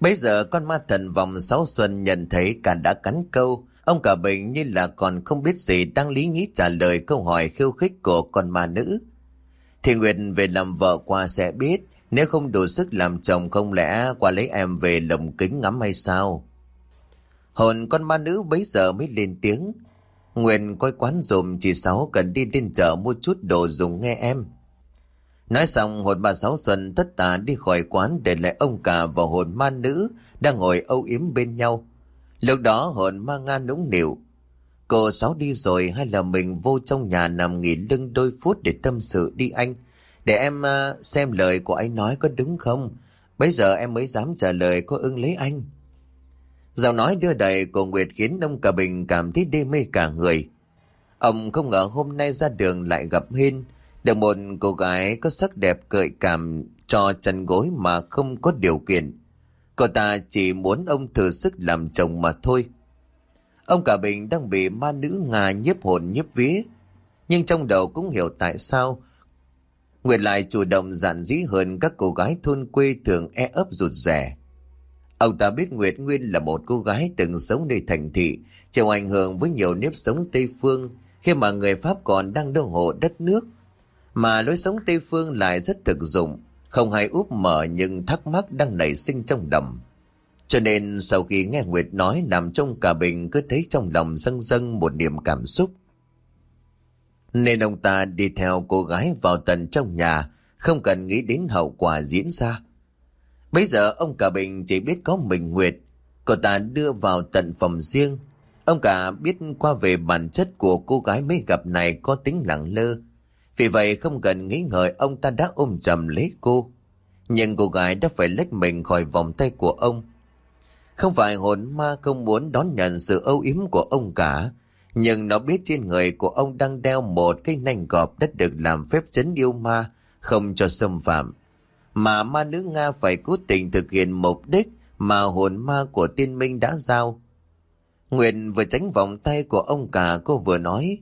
Bây giờ con ma thần vòng sáu xuân nhận thấy cả đã cắn câu, ông cả bình như là còn không biết gì đang lý nghĩ trả lời câu hỏi khiêu khích của con ma nữ. Thì Nguyệt về làm vợ qua sẽ biết, nếu không đủ sức làm chồng không lẽ qua lấy em về lồng kính ngắm hay sao? Hồn con ma nữ bấy giờ mới lên tiếng. Nguyện coi quán dùm chị Sáu cần đi lên chợ mua chút đồ dùng nghe em. Nói xong hồn bà Sáu Xuân tất tả đi khỏi quán để lại ông cả và hồn ma nữ đang ngồi âu yếm bên nhau. Lúc đó hồn ma nga nũng nịu. Cô Sáu đi rồi hay là mình vô trong nhà nằm nghỉ lưng đôi phút để tâm sự đi anh. Để em à, xem lời của anh nói có đúng không. Bây giờ em mới dám trả lời có ưng lấy anh. Giọng nói đưa đầy của Nguyệt khiến ông cả bình cảm thấy đê mê cả người. Ông không ngờ hôm nay ra đường lại gặp Hiên, được một cô gái có sắc đẹp cợi cảm cho chân gối mà không có điều kiện. Cô ta chỉ muốn ông thử sức làm chồng mà thôi. Ông cả bình đang bị ma nữ Nga nhiếp hồn nhiếp vía. Nhưng trong đầu cũng hiểu tại sao Nguyệt lại chủ động giản dĩ hơn các cô gái thôn quê thường e ấp rụt rẻ. Ông ta biết Nguyệt Nguyên là một cô gái từng sống nơi thành thị, chịu ảnh hưởng với nhiều nếp sống Tây Phương khi mà người Pháp còn đang đô hộ đất nước. Mà lối sống Tây Phương lại rất thực dụng, không hay úp mở những thắc mắc đang nảy sinh trong đầm. Cho nên sau khi nghe Nguyệt nói làm trong cả bình cứ thấy trong lòng dâng dâng một niềm cảm xúc. Nên ông ta đi theo cô gái vào tận trong nhà, không cần nghĩ đến hậu quả diễn ra. Bây giờ ông cả bình chỉ biết có mình Nguyệt, cô ta đưa vào tận phòng riêng. Ông cả biết qua về bản chất của cô gái mới gặp này có tính lặng lơ. Vì vậy không cần nghĩ ngợi ông ta đã ôm chầm lấy cô. Nhưng cô gái đã phải lách mình khỏi vòng tay của ông. Không phải hồn ma không muốn đón nhận sự âu yếm của ông cả, nhưng nó biết trên người của ông đang đeo một cái nanh gọp đất được làm phép chấn yêu ma, không cho xâm phạm mà ma nữ Nga phải cố tình thực hiện mục đích mà hồn ma của tiên minh đã giao. Nguyện vừa tránh vòng tay của ông cả cô vừa nói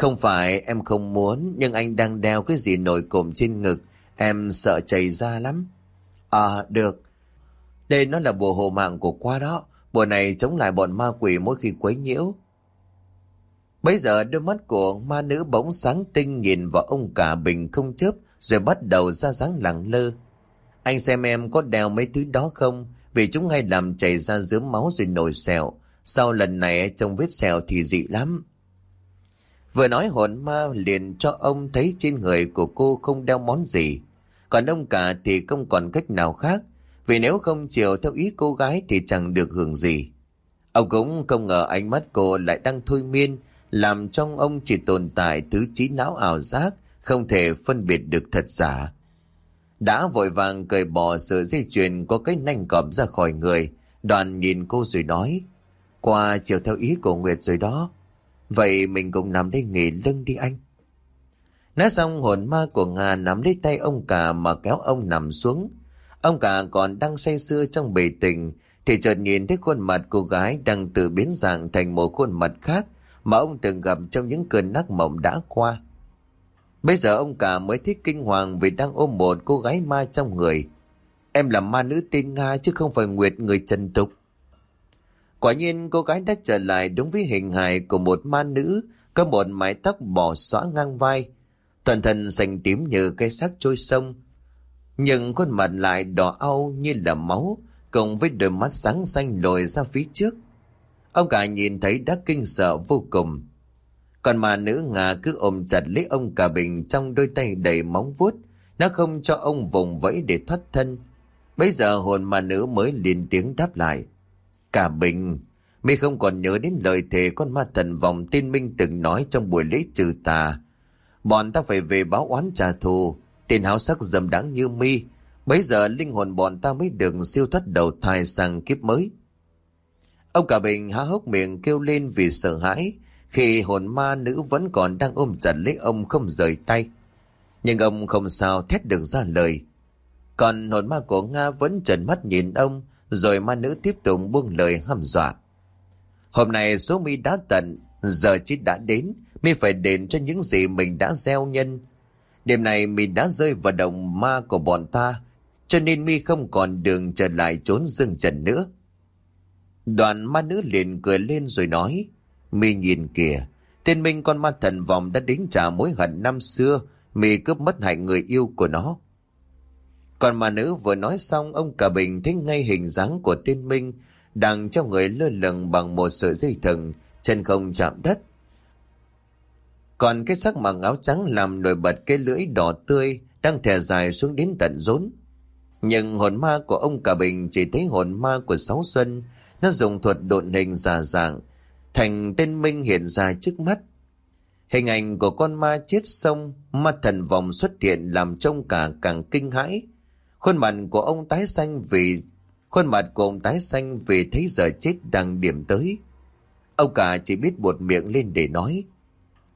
không phải em không muốn, nhưng anh đang đeo cái gì nổi cồm trên ngực em sợ chảy ra lắm. À được. Đây nó là bùa hộ mạng của qua đó. Bùa này chống lại bọn ma quỷ mỗi khi quấy nhiễu. Bây giờ đôi mắt của ma nữ bỗng sáng tinh nhìn vào ông cả bình không chớp, rồi bắt đầu ra dáng lẳng lơ. Anh xem em có đeo mấy thứ đó không? Vì chúng hay làm chảy ra dớm máu rồi nổi sẹo. Sau lần này trông vết sẹo thì dị lắm. Vừa nói hồn ma liền cho ông thấy trên người của cô không đeo món gì. Còn ông cả thì không còn cách nào khác. Vì nếu không chiều theo ý cô gái thì chẳng được hưởng gì. Ông cũng không ngờ ánh mắt cô lại đang thôi miên, làm trong ông chỉ tồn tại thứ trí não ảo giác, không thể phân biệt được thật giả. Đã vội vàng cởi bỏ sợi dây chuyền có cái nanh cọp ra khỏi người, đoàn nhìn cô rồi nói, qua chiều theo ý của Nguyệt rồi đó, vậy mình cùng nằm đây nghỉ lưng đi anh. Nói xong hồn ma của Nga nắm lấy tay ông cả mà kéo ông nằm xuống. Ông cả còn đang say sưa trong bể tình, thì chợt nhìn thấy khuôn mặt cô gái đang tự biến dạng thành một khuôn mặt khác mà ông từng gặp trong những cơn nắc mộng đã qua. Bây giờ ông cả mới thấy kinh hoàng vì đang ôm một cô gái ma trong người. Em là ma nữ tên Nga chứ không phải Nguyệt người trần tục. Quả nhiên cô gái đã trở lại đúng với hình hài của một ma nữ, có một mái tóc bỏ xóa ngang vai. Toàn thân xanh tím như cây xác trôi sông. Nhưng khuôn mặt lại đỏ au như là máu, cùng với đôi mắt sáng xanh lồi ra phía trước. Ông cả nhìn thấy đã kinh sợ vô cùng. Còn mà nữ Nga cứ ôm chặt lấy ông cả bình trong đôi tay đầy móng vuốt. Nó không cho ông vùng vẫy để thoát thân. Bây giờ hồn mà nữ mới liền tiếng đáp lại. Cả bình, mi không còn nhớ đến lời thề con ma thần vòng tiên minh từng nói trong buổi lễ trừ tà. Bọn ta phải về báo oán trả thù, tên háo sắc dầm đáng như mi. Bây giờ linh hồn bọn ta mới được siêu thoát đầu thai sang kiếp mới. Ông cả bình há hốc miệng kêu lên vì sợ hãi, khi hồn ma nữ vẫn còn đang ôm chặt lấy ông không rời tay. Nhưng ông không sao thét được ra lời. Còn hồn ma của Nga vẫn trần mắt nhìn ông, rồi ma nữ tiếp tục buông lời hăm dọa. Hôm nay số mi đã tận, giờ chết đã đến, mi phải đền cho những gì mình đã gieo nhân. Đêm này mi đã rơi vào đồng ma của bọn ta, cho nên mi không còn đường trở lại trốn rừng trần nữa. Đoàn ma nữ liền cười lên rồi nói, mi nhìn kìa, tên minh con ma thần vòng đã đến trả mối hận năm xưa, mi cướp mất hại người yêu của nó. Còn mà nữ vừa nói xong, ông cả bình thấy ngay hình dáng của tiên minh, đang trong người lơ lửng bằng một sợi dây thừng, chân không chạm đất. Còn cái sắc mặc áo trắng làm nổi bật cái lưỡi đỏ tươi đang thè dài xuống đến tận rốn. Nhưng hồn ma của ông cả bình chỉ thấy hồn ma của Sáu Xuân, nó dùng thuật độn hình giả dạng, thành tên Minh hiện ra trước mắt. Hình ảnh của con ma chết sông, ma thần vòng xuất hiện làm trông cả càng kinh hãi. Khuôn mặt của ông tái xanh vì Khuôn mặt của ông tái xanh vì thấy giờ chết đang điểm tới. Ông cả chỉ biết buột miệng lên để nói.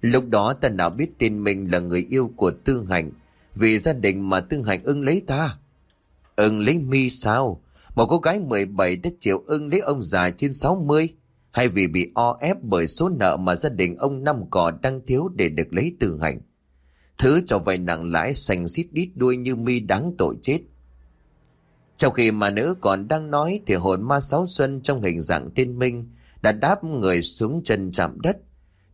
Lúc đó ta nào biết tin mình là người yêu của Tư Hạnh, vì gia đình mà Tư Hạnh ưng lấy ta. Ưng lấy mi sao? Một cô gái 17 đã chịu ưng lấy ông già trên 60, hay vì bị o ép bởi số nợ mà gia đình ông năm cò đang thiếu để được lấy Tư Hạnh. Thứ cho vay nặng lãi xanh xít đít đuôi như mi đáng tội chết. Trong khi mà nữ còn đang nói thì hồn ma sáu xuân trong hình dạng tiên minh đã đáp người xuống chân chạm đất.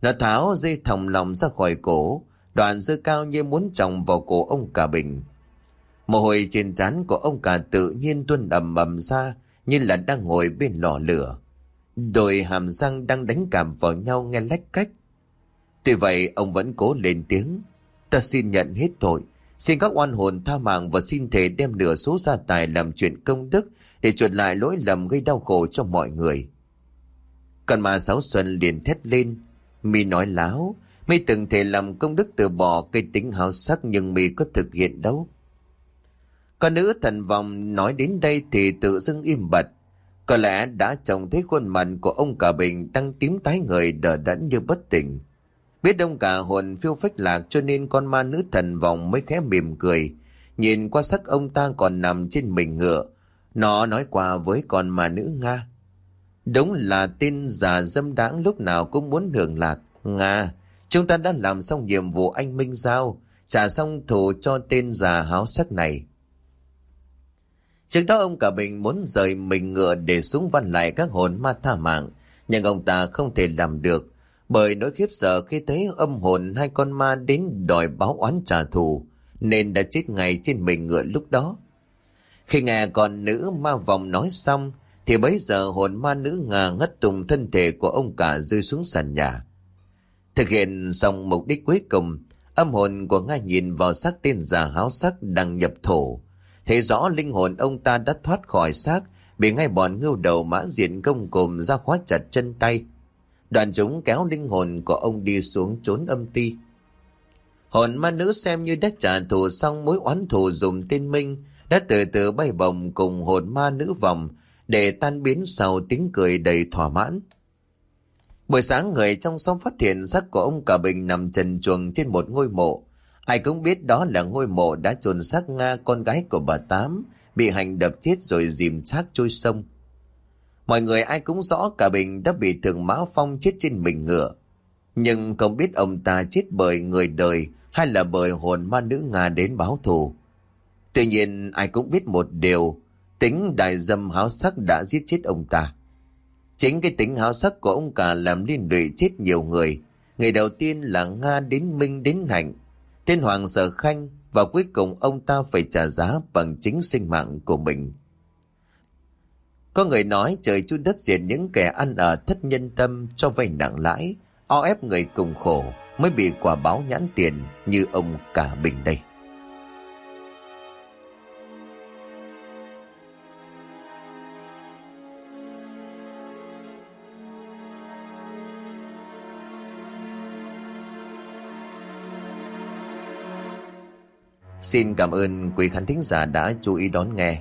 Nó tháo dây thòng lòng ra khỏi cổ, đoạn dơ cao như muốn tròng vào cổ ông cả bình. Mồ hôi trên trán của ông cả tự nhiên tuôn ầm ầm ra như là đang ngồi bên lò lửa. Đôi hàm răng đang đánh cảm vào nhau nghe lách cách. Tuy vậy ông vẫn cố lên tiếng. Ta xin nhận hết tội. Xin các oan hồn tha mạng và xin thể đem nửa số gia tài làm chuyện công đức để chuột lại lỗi lầm gây đau khổ cho mọi người. Còn mà Sáu Xuân liền thét lên. Mi nói láo, mi từng thể làm công đức từ bỏ cây tính hào sắc nhưng mi có thực hiện đâu. Con nữ thần vòng nói đến đây thì tự dưng im bặt. Có lẽ đã trông thấy khuôn mặt của ông cả bình đang tím tái người đờ đẫn như bất tỉnh. Biết đông cả hồn phiêu phách lạc cho nên con ma nữ thần vòng mới khẽ mỉm cười. Nhìn qua sắc ông ta còn nằm trên mình ngựa. Nó nói qua với con ma nữ Nga. Đúng là tên già dâm đáng lúc nào cũng muốn hưởng lạc. Nga, chúng ta đã làm xong nhiệm vụ anh Minh Giao, trả xong thù cho tên già háo sắc này. Trước đó ông cả bình muốn rời mình ngựa để xuống văn lại các hồn ma tha mạng, nhưng ông ta không thể làm được bởi nỗi khiếp sợ khi thấy âm hồn hai con ma đến đòi báo oán trả thù, nên đã chết ngay trên mình ngựa lúc đó. Khi nghe con nữ ma vòng nói xong, thì bấy giờ hồn ma nữ ngà ngất tùng thân thể của ông cả rơi xuống sàn nhà. Thực hiện xong mục đích cuối cùng, âm hồn của Nga nhìn vào xác tên già háo sắc đang nhập thổ. Thấy rõ linh hồn ông ta đã thoát khỏi xác, bị ngay bọn ngưu đầu mã diện công cùm ra khóa chặt chân tay, Đoàn chúng kéo linh hồn của ông đi xuống trốn âm ti. Hồn ma nữ xem như đã trả thù xong mối oán thù dùng tên Minh, đã từ từ bay bồng cùng hồn ma nữ vòng để tan biến sau tiếng cười đầy thỏa mãn. Buổi sáng người trong xóm phát hiện xác của ông Cả Bình nằm trần chuồng trên một ngôi mộ. Ai cũng biết đó là ngôi mộ đã chôn xác Nga con gái của bà Tám, bị hành đập chết rồi dìm xác trôi sông. Mọi người ai cũng rõ cả Bình đã bị thường Mã Phong chết trên mình ngựa. Nhưng không biết ông ta chết bởi người đời hay là bởi hồn ma nữ Nga đến báo thù. Tuy nhiên ai cũng biết một điều, tính đại dâm háo sắc đã giết chết ông ta. Chính cái tính háo sắc của ông cả làm liên lụy chết nhiều người. Người đầu tiên là Nga đến Minh đến Hạnh, tên Hoàng Sở Khanh và cuối cùng ông ta phải trả giá bằng chính sinh mạng của mình. Có người nói trời chu đất diệt những kẻ ăn ở thất nhân tâm cho vay nặng lãi, o ép người cùng khổ mới bị quả báo nhãn tiền như ông cả bình đây. Xin cảm ơn quý khán thính giả đã chú ý đón nghe.